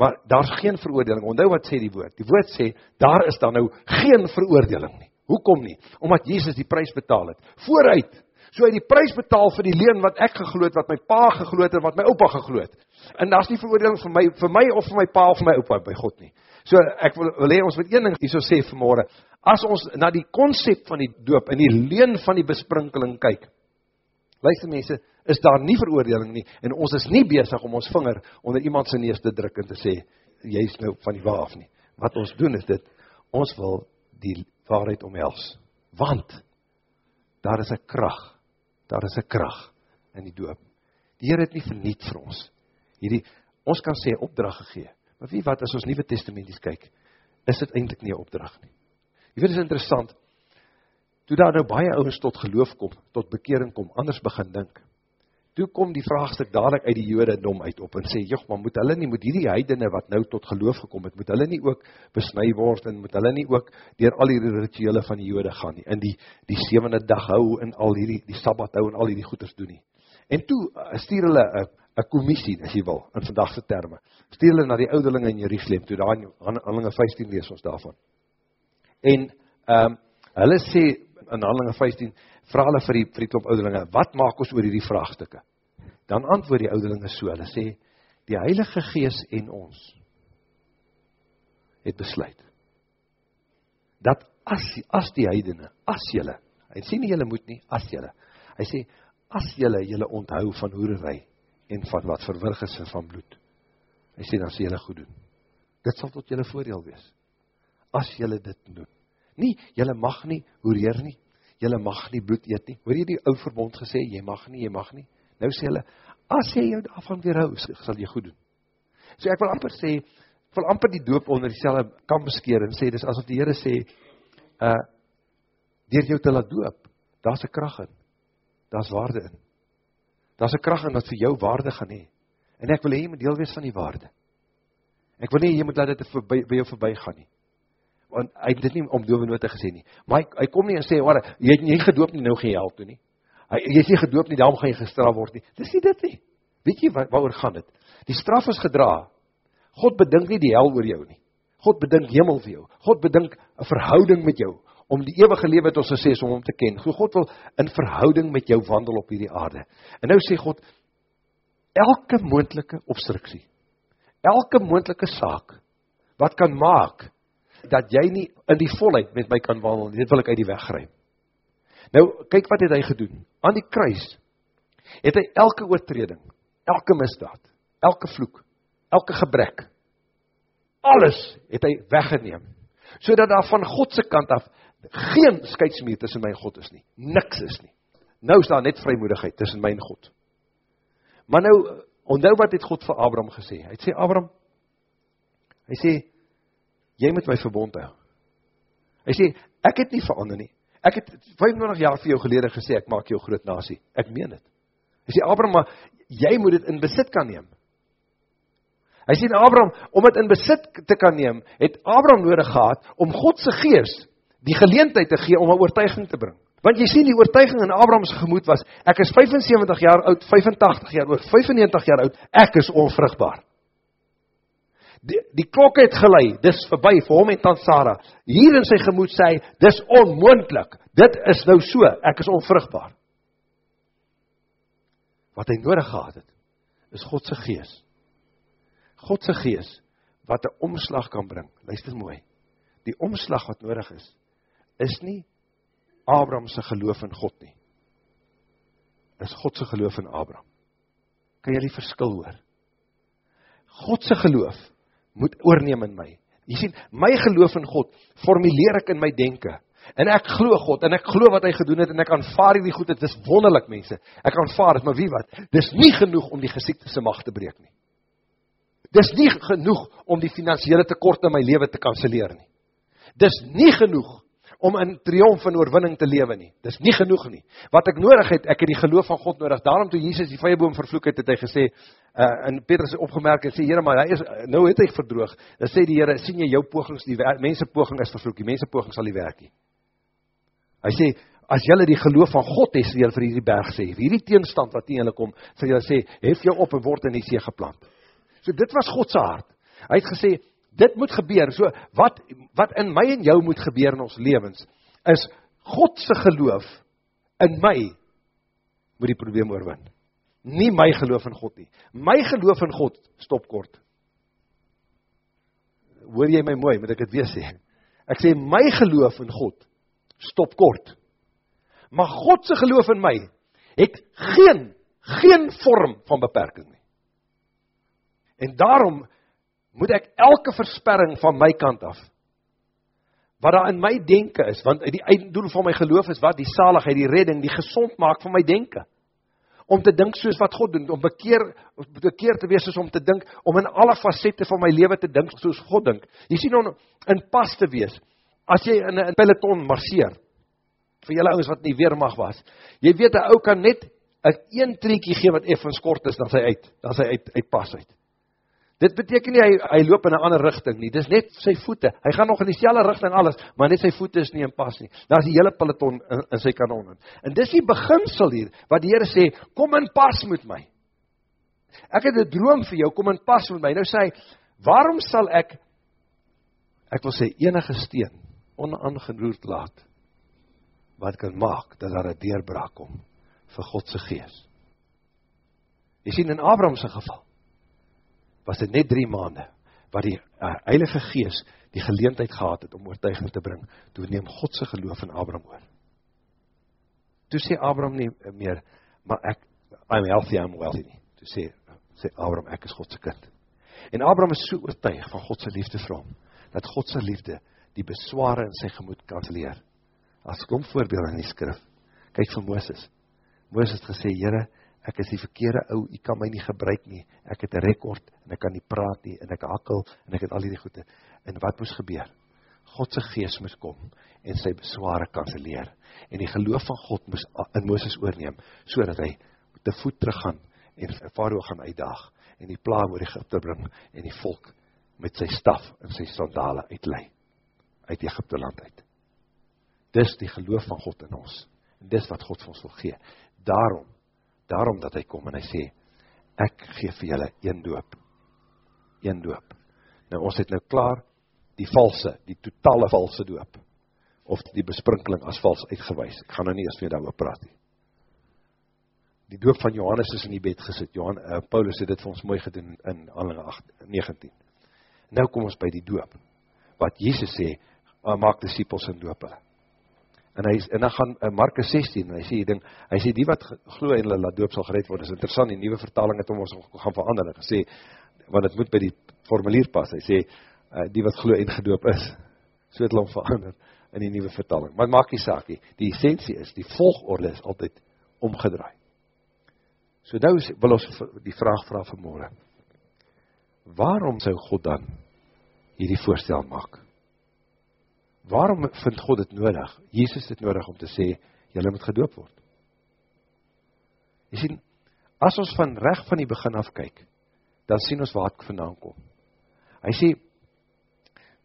Maar daar is geen veroordeling. Ondou wat sê die woord? Die woord sê, daar is dan nou geen veroordeling nie. Hoekom nie? Omdat Jezus die prijs betaal het. Vooruit, so hy die prijs betaal vir die leen wat ek gegloed, wat my pa gegloed en wat my opa gegloed. En daar is nie veroordeling vir my, vir my of vir my pa of vir my opa by God nie. So ek wil, wil hee, ons met een ding hier so sê vanmorgen, as ons na die concept van die doop en die leen van die besprinkeling kyk, luister mense, is daar nie veroordeling nie, en ons is nie bezig om ons vinger onder iemand sy neus te druk en te sê, jy is nou van die waaf nie. Wat ons doen is dit, ons wil die waarheid omhels, want daar is een kracht, daar is een kracht in die doop. Die Heer het nie verniet vir ons. Hierdie, ons kan sê opdracht gegeen, maar wie wat, as ons Nieuwe Testamenties kyk, is dit eindelijk nie opdracht nie. Jy weet, is interessant, toe daar nou baie ouwens tot geloof kom, tot bekering kom, anders begin dink, toe kom die vraagstuk dadelijk uit die jodendom uit op en sê, joh, maar moet hulle nie, moet hierdie heidene wat nou tot geloof gekom het, moet hulle nie ook besnui word en moet hulle nie ook dier al die rituele van die jode gaan nie, en die, die sevende dag hou en al hierdie, die sabbat hou en al hierdie goeders doen nie. En toe uh, stuur hulle een commissie, as jy wil, in vandagse termen, stuur hulle na die ouderlinge in Jerusalem, toe daar in handelinge 15 lees ons daarvan. En um, hulle sê, in handelinge 15, vraag hulle vir die, vir die klop ouderlinge, wat maak ons oor die vraagstukke? Dan antwoord die ouderlinge so, hulle sê, die Heilige Gees en ons het besluit, dat as, as die heidene, as jylle, hy sê nie jylle moet nie, as jylle, hy sê, as jylle jylle onthou van hoererij, en van wat verwirg is van bloed, hy sê, dan sê jylle goed doen, dit sal tot jylle voordeel wees, as jylle dit doen, nie, jylle mag nie, hoereer nie, jylle mag nie bloed eet nie. Hoor jy die ou verbond gesê, jy mag nie, jy mag nie. Nou sê jylle, as jy jou daarvan weerhou, sal jy goed doen. So ek wil amper sê, ek wil amper die doop onder die selle kan beskeer en sê, dis asof die Heere sê, uh, dier jou te laat doop, daar is een kracht in, daar is waarde in. Daar is een kracht in wat vir jou waarde gaan hee. En ek wil hee, jy moet deel wees van die waarde. Ek wil nie, jy moet laat dit by, by jou voorbij gaan nie. Want hy het dit nie om dove note gesê nie, maar hy, hy kom nie en sê, oor, jy het nie gedoop nie, nou geen help toe nie, hy, jy het nie gedoop nie, daarom gaan jy gestraf word nie, dis nie dit nie, weet jy waar, waar gaan dit, die straf is gedra, God bedink nie die hel oor jou nie, God bedink hemel vir jou, God bedink een verhouding met jou, om die eeuwige lewe het ons gesê, om om te ken, God wil in verhouding met jou wandel op hierdie aarde, en nou sê God, elke moendelike obstruksie, elke moendelike saak, wat kan maak, dat jy nie in die volheid met my kan wandel, dit wil ek uit die weg grijp. Nou, kyk wat het hy gedoen. Aan die kruis het hy elke oortreding, elke misdaad, elke vloek, elke gebrek, alles het hy weggeneem, so dat daar van Godse kant af geen skeidsmeer tussen my en God is nie, niks is nie. Nou is daar net vrymoedigheid tussen my en God. Maar nou, onthou wat het God vir Abraham gesê? Hy het sê, Abraham, hy sê, jy moet my verbond hou. Hy sê, ek het nie verander nie. Ek het 25 jaar vir jou gelede gesê, ek maak jou groot nasie. Ek meen het. Hy sê, Abraham, maar jy moet het in besit kan neem. Hy sê, Abraham, om het in besit te kan neem, het Abraham nodig gehad, om Godse geest, die geleentheid te gee, om een oortuiging te bring. Want jy sien, die oortuiging in Abraham's gemoed was, ek is 75 jaar oud, 85 jaar oud, 95 jaar oud, ek is onvrugbaar die, die klok het gelei, dis verby vir hom en tant Sarah. Hier in sy gemoed sê hy, dis onmoontlik. Dit is nou so, ek is onvrugbaar. Wat hy nodig gehad het, is God se gees. God se gees wat 'n omslag kan bring. Luister mooi. Die omslag wat nodig is, is nie Abraham se geloof in God nie. Is God se geloof in Abraham. Kan jy die verskil hoor? God se geloof moet oorneem in my. Jy sien, my geloof in God formuleer ek in my denke. En ek glo God en ek glo wat hy gedoen het en ek aanvaar hierdie goed. Dit is wonderlik mense. Ek aanvaar dit, maar wie wat? Dis nie genoeg om die gesiekte se mag te breek nie. Dis nie genoeg om die finansiële tekorte in my lewe te kanselleer nie. Dis nie genoeg om in triomf en oorwinning te lewe nie. Dis nie genoeg nie. Wat ek nodig het, ek het die geloof van God nodig. Daarom toe Jesus die vyeboom vervloek het, het hy gesê, uh, en Petrus het opgemerk, en sê, Heere, maar hy is, nou het hy verdroog. Dan sê die Heere, sien jy jou pogings, die mense poging is vervloek, die mense poging sal die werk nie. Hy sê, as jylle die geloof van God is, sal jylle vir hierdie berg sê, hierdie teenstand wat nie jylle kom, sal jylle sê, hef jou op en word in die see geplant. So dit was Godse hart. Hy het gesê, dit moet gebeur, so wat, wat in my en jou moet gebeur in ons levens, is Godse geloof in my moet die probleem oorwin. Nie my geloof in God nie. My geloof in God stop kort. Hoor jy my mooi, moet ek het weer sê. Ek sê, my geloof in God stop kort. Maar Godse geloof in my het geen, geen vorm van beperking nie. En daarom moet ek elke versperring van my kant af, wat daar in my denken is, want die einddoel van my geloof is wat, die saligheid, die redding, die gezond maak van my denken, om te dink soos wat God doen, om bekeer, bekeer te wees soos om te dink, om in alle facette van my leven te dink soos God dink. Jy sien om in pas te wees, as jy in een peloton marseer, vir jylle ouders wat nie weermag was, jy weet, die ou kan net een een triekie gee wat effens kort is, dan sy uit, dan sy uit, uit pas uit. Dit beteken nie, hy, hy loop in een ander richting nie, dit is net sy voete, hy gaan nog in die selle richting alles, maar net sy voete is nie in pas nie, daar is die hele peloton in, in sy kanon in. En dis die beginsel hier, wat die Heere sê, kom in pas met my. Ek het een droom vir jou, kom in pas met my. Nou sê hy, waarom sal ek, ek wil sê, enige steen, onaangeroerd laat, wat kan maak, dat daar een deurbraak kom, vir Godse geest. Jy sien, in Abrahamse geval, was dit net drie maande, waar die uh, Heilige Gees die geleentheid gehad het om oortuiging te bring, toe neem Godse geloof in Abraham oor. Toe sê Abraham nie meer, maar ek, I'm healthy, I'm wealthy nie. Toe sê, sê Abraham, ek is Godse kind. En Abraham is so oortuig van Godse liefde vir hom, dat Godse liefde die besware in sy gemoed kan leer. As kom voorbeeld in die skrif, kyk vir Mooses. Mooses het gesê, Heere, ek is die verkeerde ou, jy kan my nie gebruik nie, ek het een rekord, en ek kan nie praat nie, en ek hakkel, en ek het al die goede, en wat moes gebeur? Godse geest moes kom, en sy besware kanseleer, en die geloof van God moes in Mooses oorneem, so dat hy te voet terug gaan, en Faroe gaan uitdaag, en die plaam oor Egypte bring, en die volk met sy staf, en sy sandale uitlei, uit Egypte land uit. Dis die geloof van God in ons, en dis wat God vir ons wil gee. Daarom, daarom dat hy kom en hy sê, ek geef vir julle een doop, een doop. Nou ons het nou klaar die valse, die totale valse doop, of die besprinkeling as vals uitgewys. Ek gaan nou nie eens meer daarover praat nie. Die doop van Johannes is in die bed gesit. Johan, uh, Paulus het dit vir ons mooi gedoen in Handelinge 19. Nou kom ons by die doop. Wat Jesus sê, maak disciples en doop hulle. En hy en dan gaan uh, Markus 16 en hy sê ding, hy sê die wat glo en hulle laat doop sal gered word. Dis interessant, die nuwe vertaling het hom ons gaan verander. Hy sê want dit moet by die formulier pas. Hy sê uh, die wat glo en gedoop is. So het hom verander in die nuwe vertaling. Maar maak nie saak nie. Die essensie is die volgorde is altyd omgedraai. So nou wil ons die vraag vra vanmôre. Waarom sou God dan hierdie voorstel maak? Waarom vind God dit nodig? Jesus het nodig om te sê julle moet gedoop word. Jy sien, as ons van reg van die begin af kyk, dan sien ons waar dit vandaan kom. Hy sê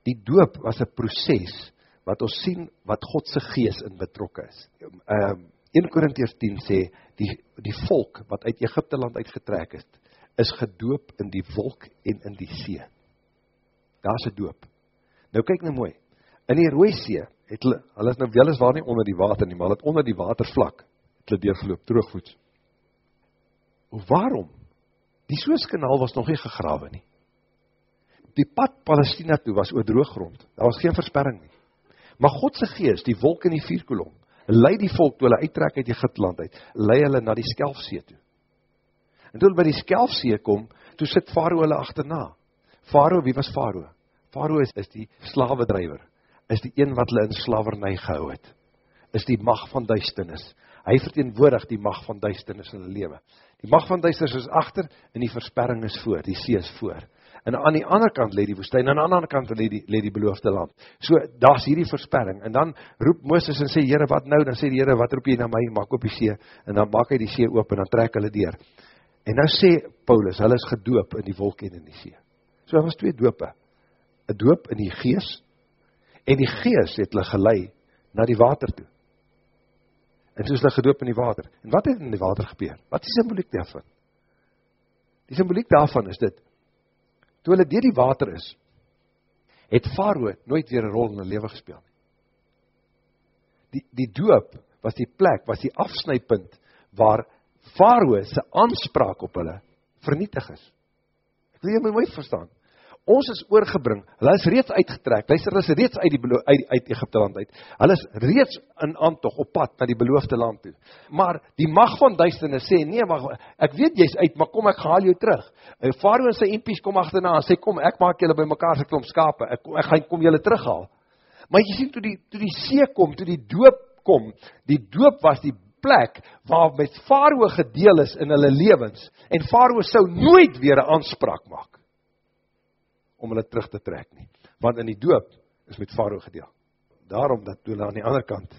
die doop was 'n proses wat ons sien wat God se gees in betrokke is. Ehm um, 1 Korintiërs 10 sê die die volk wat uit Egipte land uitgetrek het, is gedoop in die wolk en in die see. Daar's 'n doop. Nou kyk nou mooi. In die Rooi See het hulle hulle is nou weliswaar nie onder die water nie, maar hulle het onder die watervlak het hulle deurgeloop droogvoets. Hoe waarom? Die Suezkanaal was nog nie gegrawe nie. Die pad Palestina toe was oor drooggrond. Daar was geen versperring nie. Maar God se gees, die wolk en die vuurkolom, lei die volk toe hulle uittrek uit Egipteland uit, lei hulle na die Skelfsee toe. En toe hulle by die Skelfsee kom, toe sit Farao hulle agterna. Farao, wie was Farao? Farao is, is die slawedrywer is die een wat hulle in slavernij gehou het, is die mag van duisternis. Hy verteenwoordig die mag van duisternis in hulle lewe. Die mag van duisternis is achter en die versperring is voor, die see is voor. En aan die ander kant leed die woestijn, en aan die ander kant leed die, leed die beloofde land. So, daar is hierdie versperring. En dan roep Mooses en sê, Heere, wat nou? Dan sê die Heere, wat roep jy na my? Maak op die see. En dan maak hy die see oop en dan trek hulle deur. En nou sê Paulus, hulle is gedoop in die wolk en in die see. So, daar was twee doope. Een doop in die geest en die gees het hulle gelei na die water toe. En is hulle gedoop in die water. En wat het in die water gebeur? Wat is die symboliek daarvan? Die symboliek daarvan is dit, toe hulle dier die water is, het Faroe nooit weer een rol in hulle leven gespeeld. Die, die doop was die plek, was die afsnijpunt, waar Faroe sy aanspraak op hulle vernietig is. Ek wil jy my mooi verstaan ons is oorgebring, hulle is reeds uitgetrek, luister, hulle is reeds uit, die uit, uit Egypte land uit, hulle is reeds in antog op pad na die beloofde land toe, maar die mag van duisternis sê, nee, maar, ek weet jy is uit, maar kom ek haal jou terug, en Faroe en sy impies kom achterna, en sê, kom, ek maak julle by mekaar sy klomp skape, ek, ek gaan kom julle terughaal, maar jy sien, toe die, toe die see kom, toe die doop kom, die doop was die plek, waar met Faroe gedeel is in hulle levens, en Faroe sou nooit weer een aanspraak maak, om hulle terug te trek nie. Want in die doop is met Faro gedeel. Daarom dat toe hulle aan die ander kant,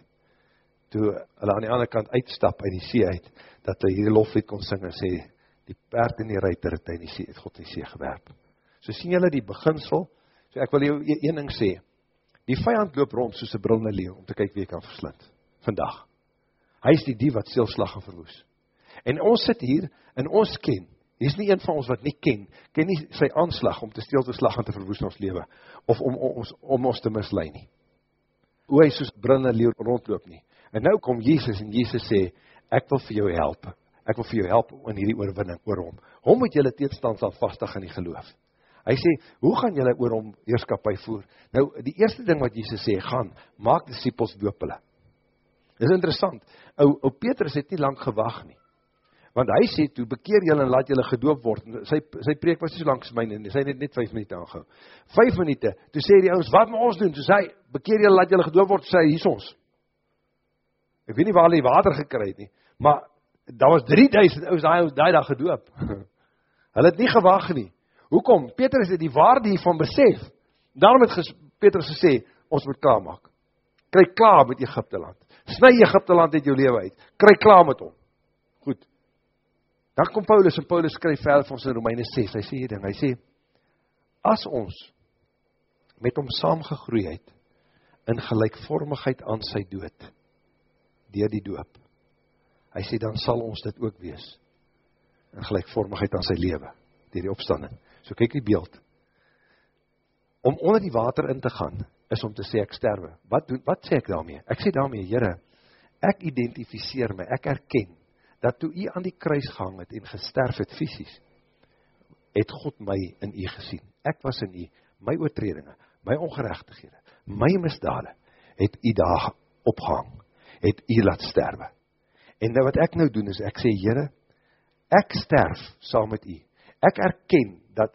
toe hulle aan die ander kant uitstap uit die see uit, dat hulle hierdie loflied kon sing en sê, die perd en die ruiter het, die see, het God in die see gewerp. So sien julle die beginsel, so ek wil jou e-, een ding sê, die vijand loop rond soos een brilne leeuw, om te kyk wie kan verslind, vandag. Hy is die die wat seelslag en verwoes. En ons sit hier, en ons ken, Hier is nie een van ons wat nie ken, ken nie sy aanslag om te steel te slag en te verwoes ons leven, of om, om, om, om ons te mislui nie. Hoe hy soos brinne leeuw rondloop nie. En nou kom Jezus en Jezus sê, ek wil vir jou help, ek wil vir jou help in hierdie oorwinning oor hom. Hom moet jylle teedstand sal vastig in die geloof. Hy sê, hoe gaan jylle oor hom heerskapie voer? Nou, die eerste ding wat Jezus sê, gaan, maak disciples doop hulle. Dit is interessant, ou, ou Petrus het nie lang gewag nie want hy sê toe, bekeer julle en laat julle gedoop word, sy, sy preek was nie so langs my nie, sy het net 5 minuut aangehou, 5 minuut, toe sê die ouds, wat moet ons doen, toe sê hy, bekeer julle, laat julle gedoop word, sê hy, hier is ons, ek weet nie waar hy water gekry het nie, maar, daar was 3000 ouds, die, die dag gedoop, *laughs* hulle het nie gewag nie, hoekom, Petrus het die waarde hiervan besef, daarom het ges, Petrus gesê, ons moet klaar maak, kry klaar met Egypte land, snu Egypte land uit jou leven uit, kry klaar met hom, goed, Dan kom Paulus en Paulus skryf verder vir ons in Romeine 6. Hy sê hier ding, hy sê as ons met hom saamgegroei het in gelykvormigheid aan sy dood deur die doop. Hy sê dan sal ons dit ook wees in gelykvormigheid aan sy lewe deur die opstanding. So kyk die beeld. Om onder die water in te gaan is om te sê ek sterwe. Wat doen wat sê ek daarmee? Ek sê daarmee, Here, ek identifiseer my, ek erken dat toe u aan die kruis gehang het en gesterf het fysisk, het God my in u gesien. Ek was in u, my oortredinge, my ongerechtighede, my misdade, het u daar opgehang. het u laat sterwe. En nou wat ek nou doen is, ek sê, Heere, ek sterf saam met u. Ek erken dat,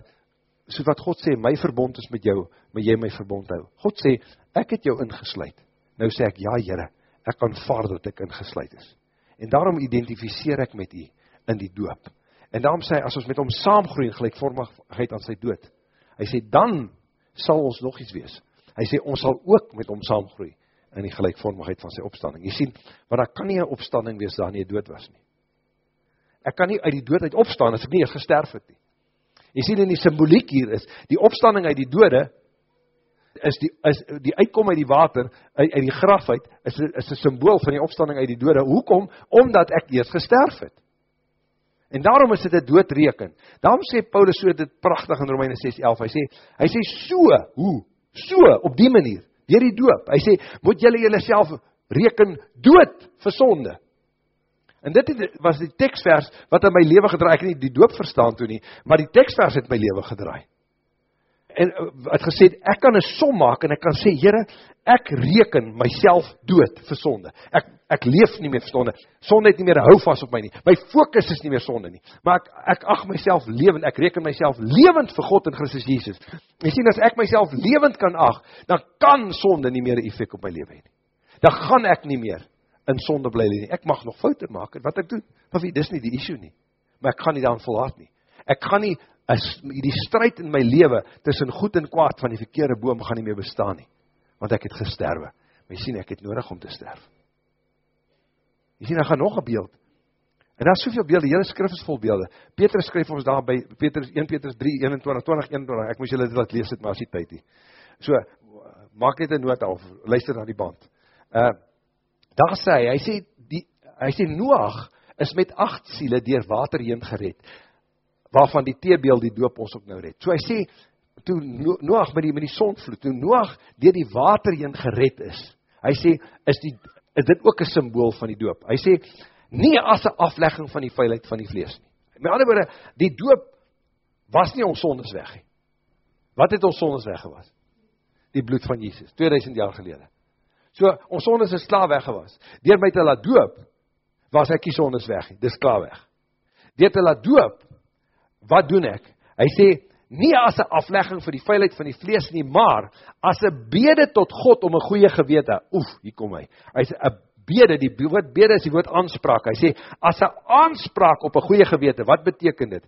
so wat God sê, my verbond is met jou, maar jy my verbond hou. God sê, ek het jou ingesluid. Nou sê ek, ja Heere, ek kan vaar dat ek ingesluid is. En daarom identificeer ek met u in die doop. En daarom sê hy, as ons met hom saamgroei in gelijkvormigheid aan sy dood, hy sê, dan sal ons nog iets wees. Hy sê, ons sal ook met hom saamgroei in die gelijkvormigheid van sy opstanding. Jy sien, want daar kan nie een opstanding wees daar nie dood was nie. Ek kan nie uit die dood uit opstaan as ek nie eers gesterf het nie. Jy sien in die symboliek hier is, die opstanding uit die dode, is die, is die uitkom uit die water, uit, uit die graf uit, is, is een symbool van die opstanding uit die dode. Hoekom? Omdat ek eers gesterf het. En daarom is dit een doodreken. Daarom sê Paulus so dit prachtig in Romeine 6:11. Hy sê, hy sê so, hoe? So, op die manier, dier die doop. Hy sê, moet jylle jylle self reken dood vir sonde. En dit was die tekstvers wat in my leven gedraai, ek het nie die doop verstaan toe nie, maar die tekstvers het my leven gedraai en eh, het gesê, ek kan een som maak, en ek kan sê, Heere, ek reken myself dood vir sonde. Ek, ek leef nie meer vir sonde. Sonde het nie meer hou vast op my nie. My focus is nie meer sonde nie. Maar ek, ek ag myself levend, ek reken myself levend vir God en Christus Jesus. Jy sien, as ek myself levend kan ag, dan kan sonde nie meer een effect op my leven heen. Dan gaan ek nie meer in sonde bly nie. Ek mag nog foute maak, wat ek doen, maar wie, dis nie die issue nie. Maar ek gaan nie dan volhaat nie. Ek gaan nie die strijd in my leven tussen goed en kwaad van die verkeerde boom gaan nie meer bestaan nie. Want ek het gesterwe. Maar jy sien, ek het nodig om te sterf. Jy sien, ek gaan nog een beeld. En daar is soveel beelde, hele skrif is vol beelde. Petrus skryf ons daar by Petrus, 1 Petrus 3, 21, 20, 21, ek moes julle dit laat lees het, maar as die tyd nie. So, maak net een noot af, luister na die band. Uh, daar sê hy, hy sê, die, hy sê, Noach is met acht siele dier water heen gered waarvan die teebeeld die doop ons ook nou red. So hy sê, toe Noach met die, met die sondvloed, toe Noach dier die water heen gered is, hy sê, is, die, is dit ook een symbool van die doop. Hy sê, nie as een aflegging van die veiligheid van die vlees nie. Met andere woorde, die doop was nie ons sondes weg nie. Wat het ons sondes weggewas? Die bloed van Jesus, 2000 jaar gelede. So, ons sondes is klaar weggewas. Door my te laat doop, was ek die sondes weg nie, dis klaar weg. Door te laat doop, wat doen ek? Hy sê, nie as een aflegging vir die veiligheid van die vlees nie, maar as een bede tot God om een goeie gewete, oef, hier kom hy, hy sê, een bede, die woord bede is die woord aanspraak, hy sê, as een aanspraak op een goeie gewete, wat beteken dit?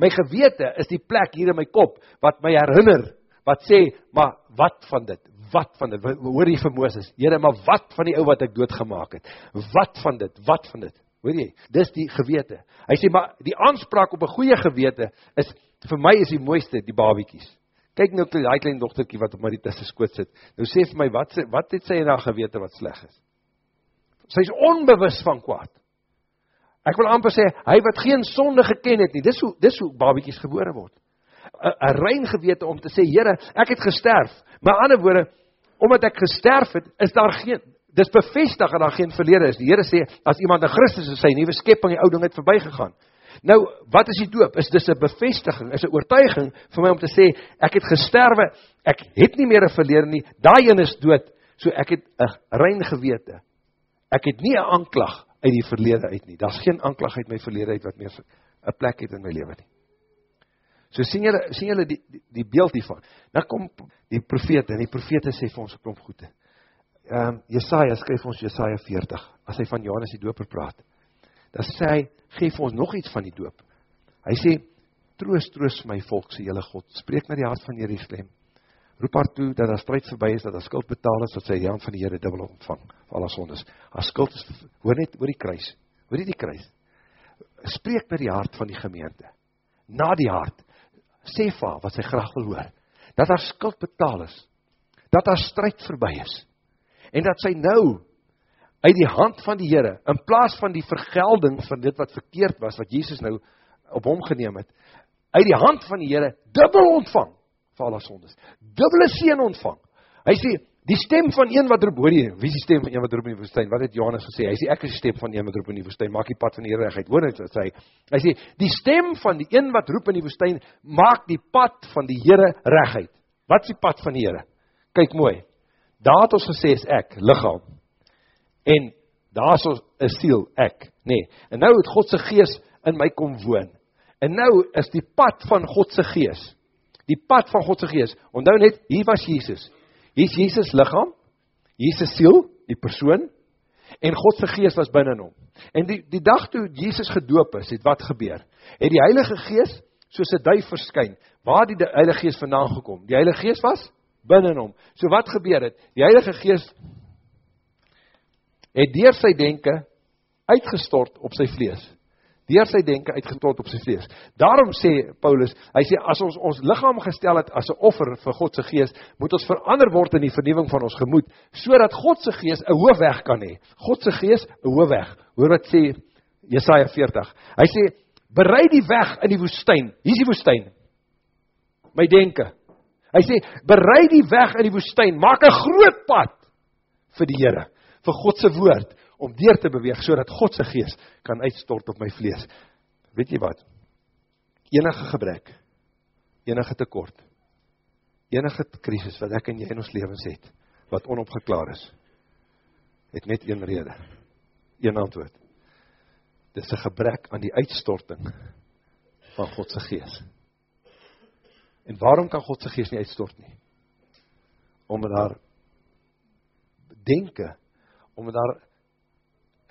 My gewete is die plek hier in my kop, wat my herinner, wat sê, maar wat van dit? Wat van dit? Hoor jy vir Mooses? Heren, maar wat van die ou wat ek doodgemaak het? Wat van dit? Wat van dit? Hoor jy, dis die gewete. Hy sê, maar die aanspraak op een goeie gewete is, vir my is die mooiste, die babiekies. Kyk nou, die klein dochterkie wat op die tussen skoot sit. Nou sê vir my, wat, wat het sy in haar gewete wat sleg is? Sy is onbewust van kwaad. Ek wil amper sê, hy wat geen sonde geken het nie, dis hoe, dis hoe babiekies gebore word. Een rein gewete om te sê, Heere, ek het gesterf. Maar ander woorde, omdat ek gesterf het, is daar geen, dis bevestig dat daar geen verlede is. Die Here sê as iemand in Christus is, sy nuwe skepping, die ou ding het verbygegaan. Nou, wat is die doop? Is dis 'n bevestiging, is 'n oortuiging vir my om te sê ek het gesterwe, ek het nie meer 'n verlede nie. Daai een is dood. So ek het 'n rein gewete. Ek het nie 'n aanklag uit die verlede uit nie. Daar's geen aanklag uit my verlede uit wat meer 'n plek het in my lewe nie. So sien julle sien julle die die, die beeld hiervan. Nou kom die profete en die profete sê vir ons 'n klomp goeie um, Jesaja, skryf ons Jesaja 40, as hy van Johannes die doper praat, dan sê hy, geef ons nog iets van die doop. Hy sê, troos, troos my volk, sê jylle God, spreek na die hart van Jerusalem, roep haar toe, dat haar strijd voorbij is, dat haar skuld betaal is, dat sy die hand van die Heere dubbel ontvang, vir alle sondes. Haar skuld is, hoor net, hoor die kruis, hoor die kruis, spreek na die hart van die gemeente, na die hart, sê vir wat sy graag wil hoor, dat haar skuld betaal is, dat haar strijd voorbij is, en dat sy nou uit die hand van die Here in plaas van die vergelding van dit wat verkeerd was wat Jesus nou op hom geneem het uit die hand van die Here dubbel ontvang vir al haar sondes. Dubbele seën ontvang. Hy sê die stem van een wat roep hoor jy wie is die stem van een wat roep in die woestyn? Wat het Johannes gesê? Hy sê ek is die stem van een wat roep in die woestyn. Maak die pad van die Here reguit hoor net wat sê hy sê die stem van die een wat roep in die woestyn maak die pad van die Here reguit. Wat is die pad van die Here? Kyk mooi Daar het ons gesê is ek, lichaam. En daar is een siel, ek, nee, en nou het Godse gees in my kom woon, en nou is die pad van Godse gees, die pad van Godse gees, onthou net, hier was Jesus, hier is Jesus lichaam, hier is siel, die persoon, en Godse gees was binnen hom, en die, die dag toe Jesus gedoop is, het wat gebeur, het die heilige gees, soos een duif verskyn, waar die heilige gees vandaan gekom, die heilige gees was, binnen hom, so wat gebeur het, die heilige gees, het dier sy denken, uitgestort op sy vlees, dier sy denken uitgestort op sy vlees. Daarom sê Paulus, hy sê, as ons ons lichaam gestel het as een offer vir Godse geest, moet ons verander word in die vernieuwing van ons gemoed, so dat Godse geest een hoofweg kan hee. Godse geest, een hoofweg. Hoor wat sê Jesaja 40. Hy sê, bereid die weg in die woestijn. Hier is die woestijn. My denken. Hy sê, bereid die weg in die woestijn. Maak een groot pad vir die Heere, vir Godse woord om deur te beweeg, so dat Godse geest kan uitstort op my vlees. Weet jy wat? Enige gebrek, enige tekort, enige krisis wat ek en jy in ons levens het, wat onopgeklaar is, het net een rede, een antwoord. Dit is een gebrek aan die uitstorting van Godse geest. En waarom kan Godse geest nie uitstort nie? Omdat daar denken, omdat daar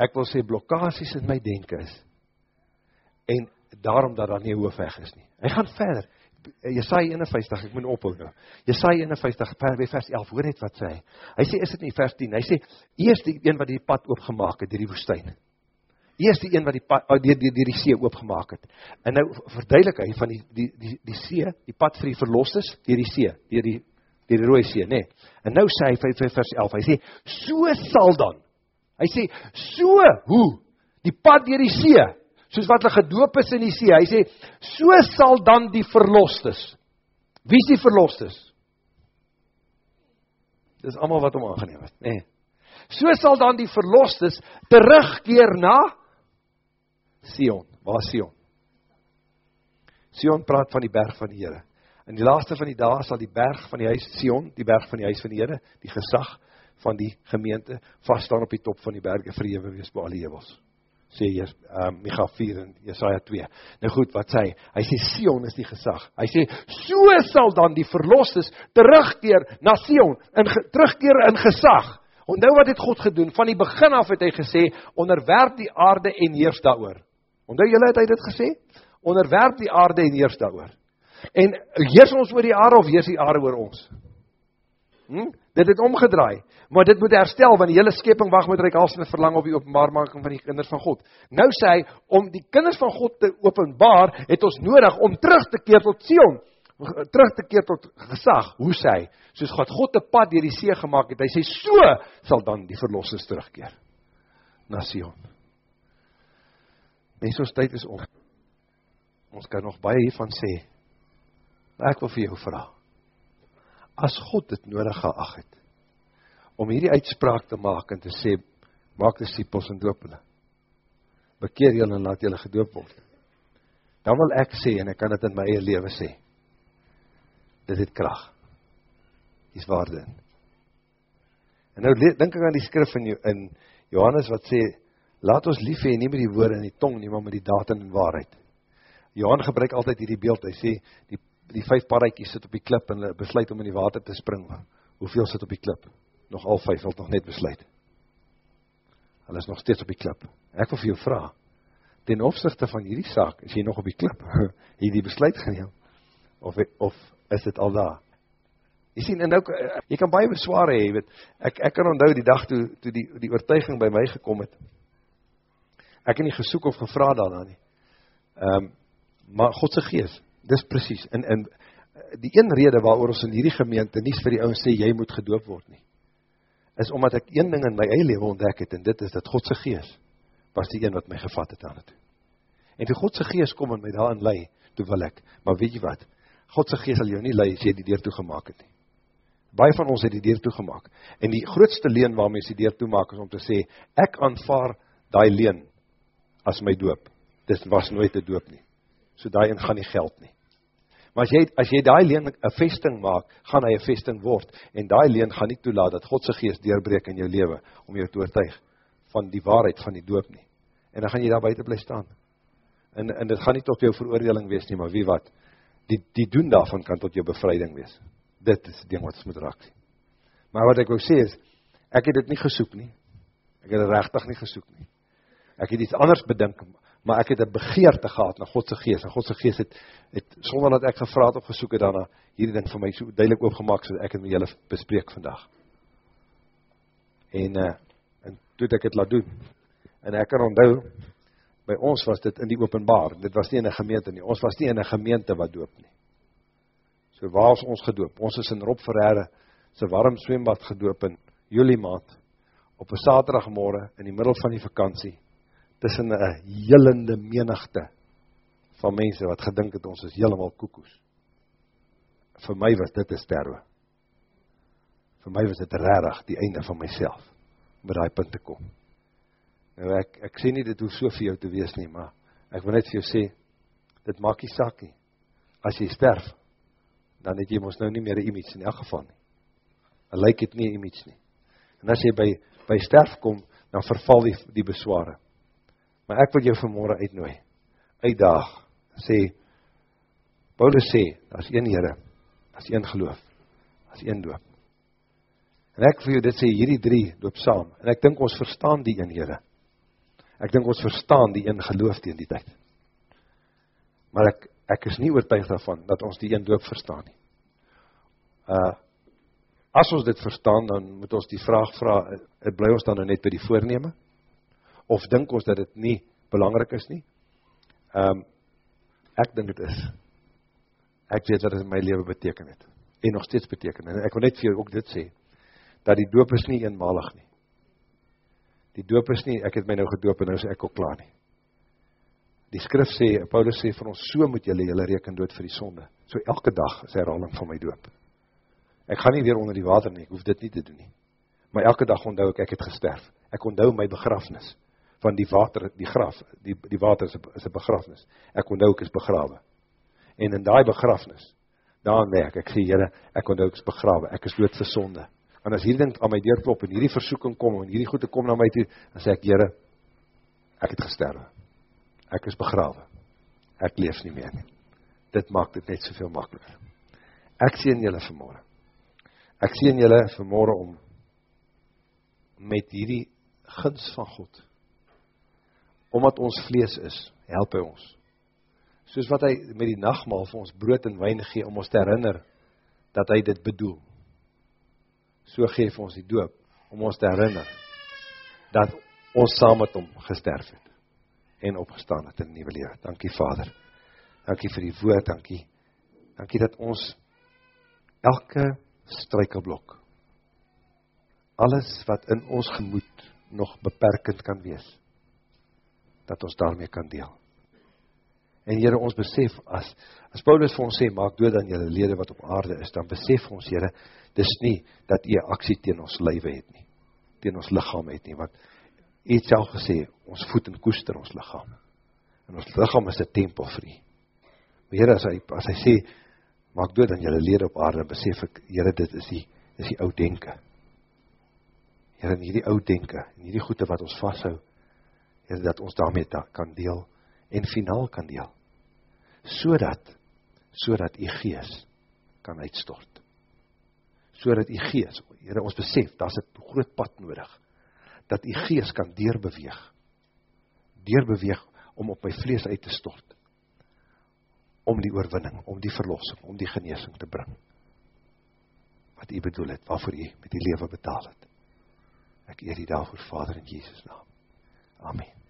ek wil sê blokkasies in my denken is, en daarom dat daar nie hoofweg is nie. Hy gaan verder, Jesaja 51, ek moet ophou nou, Jesaja 51, vers 11, hoor net wat sê hy, hy sê, is dit nie vers 10, hy sê, eerst die een wat die pad oopgemaak het, dier die woestijn, eerst die een wat die, oh, die, die, die, die see oopgemaak het, en nou verduidelik hy van die, die, die, die see, die pad vir die verlostes, dier die see, dier die, dier die rooie see, nee, en nou sê hy, vers 11, hy sê, so sal dan, Hy sê, so, hoe? Die pad dier die see, soos wat hulle gedoop is in die see, hy sê, so sal dan die verlostes. Wie is die verlostes? Dit is allemaal wat om aangeneem het, nee. So sal dan die verlostes terugkeer na Sion. Waar Sion? Sion praat van die berg van die Heere. In die laaste van die dag sal die berg van die huis Sion, die berg van die huis van die Heere, die gesag, van die gemeente vaststaan op die top van die berge vir ewe wees by alle hevels. Sê hier, um, Micha 4 en Jesaja 2. Nou goed, wat sê hy? Hy sê, Sion is die gesag. Hy sê, so sal dan die verlostes terugkeer na Sion, in, terugkeer in gesag. Ondou wat het God gedoen? Van die begin af het hy gesê, onderwerp die aarde en heers daar oor. Ondou jylle het hy dit gesê? Onderwerp die aarde en heers daar oor. En heers ons oor die aarde of heers die aarde oor ons? Hm? Dit het omgedraai, maar dit moet herstel, want die hele skeping wacht met reikhalsende verlang op die openbaarmaking van die kinders van God. Nou sê hy, om die kinders van God te openbaar, het ons nodig om terug te keer tot Sion, terug te keer tot gesag, hoe sê hy, soos God God die pad dier die see gemaakt het, hy sê, so sal dan die verlossers terugkeer, na Sion. Mens ons tyd is om, ons kan nog baie hiervan sê, maar ek wil vir jou vraag, as God dit nodig geag het, om hierdie uitspraak te maak en te sê, maak disciples en doop hulle, bekeer julle en laat julle gedoop word, dan wil ek sê, en ek kan dit in my eie leven sê, dit het kracht, die is waarde in. En nou denk ek aan die skrif in, in Johannes wat sê, laat ons lief hee, nie met die woorde en die tong, nie maar met die datum en waarheid. Johan gebruik altyd hierdie beeld, hy sê, die die vijf pareikies sit op die klip en hulle besluit om in die water te spring. Hoeveel sit op die klip? Nog al vijf, wil nog net besluit. Hulle is nog steeds op die klip. Ek wil vir jou vraag, ten opzichte van hierdie saak, is jy nog op die klip? *laughs* Hierdie besluit geneem? Of, of is dit al daar? Jy sien, en ook, jy kan baie besware hee, weet, ek, ek kan onthou die dag toe, toe die, die oortuiging by my gekom het, ek het nie gesoek of gevra daarna nie, um, maar Godse geest, dis precies, en, en die een rede waarover ons in hierdie gemeente nie vir die ouwe sê, jy moet gedoop word nie, is omdat ek een ding in my eie leven ontdek het, en dit is dat Godse geest was die een wat my gevat het aan het. En toe Godse geest kom en my daarin lei, toe wil ek, maar weet jy wat, Godse geest sal jou nie lei as jy die deur toegemaak het nie. Baie van ons het die deur toegemaak. En die grootste leen waarmee ons die deur toemaak is om te sê, ek aanvaar die leen as my doop. Dit was nooit die doop nie so daarin gaan nie geld nie. Maar as jy, as jy die leen een vesting maak, gaan hy een vesting word, en die leen gaan nie toelaat dat Godse geest deurbreek in jou leven, om jou te oortuig van die waarheid van die doop nie. En dan gaan jy daar buiten bly staan. En, en dit gaan nie tot jou veroordeling wees nie, maar wie wat, die, die doen daarvan kan tot jou bevrijding wees. Dit is die ding wat ons moet raak sien. Maar wat ek wil sê is, ek het dit nie gesoek nie. Ek het dit rechtig nie gesoek nie. Ek het iets anders bedink, maar ek het een begeerte gehad na Godse geest, en Godse geest het, het sonder dat ek gevraad of gesoek het daarna, hierdie ding vir my so duidelik oopgemaak, so ek het met julle bespreek vandag. En, uh, en toe het ek het laat doen, en ek kan onthou, by ons was dit in die openbaar, dit was nie in een gemeente nie, ons was nie in een gemeente wat doop nie. So waar is ons gedoop? Ons is in Rob Verheere, sy warm zwembad gedoop in juli maand, op een saterdagmorgen, in die middel van die vakantie, tussen een jillende menigte, van mense wat gedink het, ons is helemaal koekoes. Voor my was dit een sterwe. Voor my was dit rarig, die einde van myself, om by die punt te kom. Nou ek, ek sê nie dit hoef so vir jou te wees nie, maar ek wil net vir jou sê, dit maak nie sak nie. As jy sterf, dan het jy ons nou nie meer een image in elk geval nie. Dan lyk het nie een image nie. En as jy by, by sterf kom, dan verval die, die besware. Maar ek wil jou vanmorgen uitnooi, uitdaag, sê, Paulus sê, as een Heere, as een geloof, as een doop. En ek vir jou dit sê, hierdie drie doop saam, en ek dink ons verstaan die een Heere, Ek dink ons verstaan die een geloof teen die tyd. Maar ek, ek is nie oortuig daarvan, dat ons die een doop verstaan nie. Uh, as ons dit verstaan, dan moet ons die vraag vraag, het bly ons dan nou net by die voorneme? Of dink ons dat dit nie belangrik is nie? Um, ek dink het is. Ek weet wat het in my leven beteken het. En nog steeds beteken. En ek wil net vir jou ook dit sê, dat die doop is nie eenmalig nie die doop is nie, ek het my nou gedoop en nou is ek ook klaar nie. Die skrif sê, Paulus sê vir ons, so moet jylle jylle reken dood vir die sonde. So elke dag is herhaling van my doop. Ek gaan nie weer onder die water nie, ek hoef dit nie te doen nie. Maar elke dag onthou ek, ek het gesterf. Ek onthou my begrafnis. Van die water, die graf, die, die water is een begrafnis. Ek onthou ek is begrawe. En in die begrafnis, daar merk ek, sê jylle, ek onthou ek is begrawe, ek is dood vir sonde. En as hierdie ding aan my deurklop, en hierdie versoeking kom, en hierdie goede kom na my toe, dan sê ek, Heere, ek het gesterwe, ek is begrawe, ek leef nie meer nie, dit maak dit net soveel makkelijker, ek sien julle vanmorgen, ek sien julle vanmorgen om, met hierdie gins van God, omdat ons vlees is, help hy ons, soos wat hy met die nachtmaal vir ons brood en wijn gee, om ons te herinner, dat hy dit bedoel, so geef ons die doop, om ons te herinner, dat ons saam met hom gesterf het, en opgestaan het in die nieuwe leven. Dankie vader, dankie vir die woord, dankie, dankie dat ons elke strykelblok, alles wat in ons gemoed nog beperkend kan wees, dat ons daarmee kan deel. En Heere, ons besef, as, as Paulus vir ons sê, maak dood aan jylle lede wat op aarde is, dan besef ons, Heere, dis nie dat jy aksie teen ons lywe het nie, teen ons lichaam het nie, want jy het self gesê, ons voet en koester ons lichaam, en ons lichaam is een tempel vir jy. Maar Heere, as hy, as hy sê, maak dood aan jylle lede op aarde, besef ek, Heere, dit is die, is die oud denken. Heere, en hierdie oud denken, en hierdie goede wat ons vasthou, Heere, dat ons daarmee da, kan deel, en finaal kan deel, so dat, so dat die gees kan uitstort, so dat die gees, Heere, ons besef, daar is een groot pad nodig, dat die gees kan deurbeweeg, deurbeweeg om op my vlees uit te stort, om die oorwinning, om die verlossing, om die geneesing te bring, wat jy bedoel het, waarvoor jy met die leven betaal het. Ek eer die daarvoor, Vader in Jesus naam. Amen.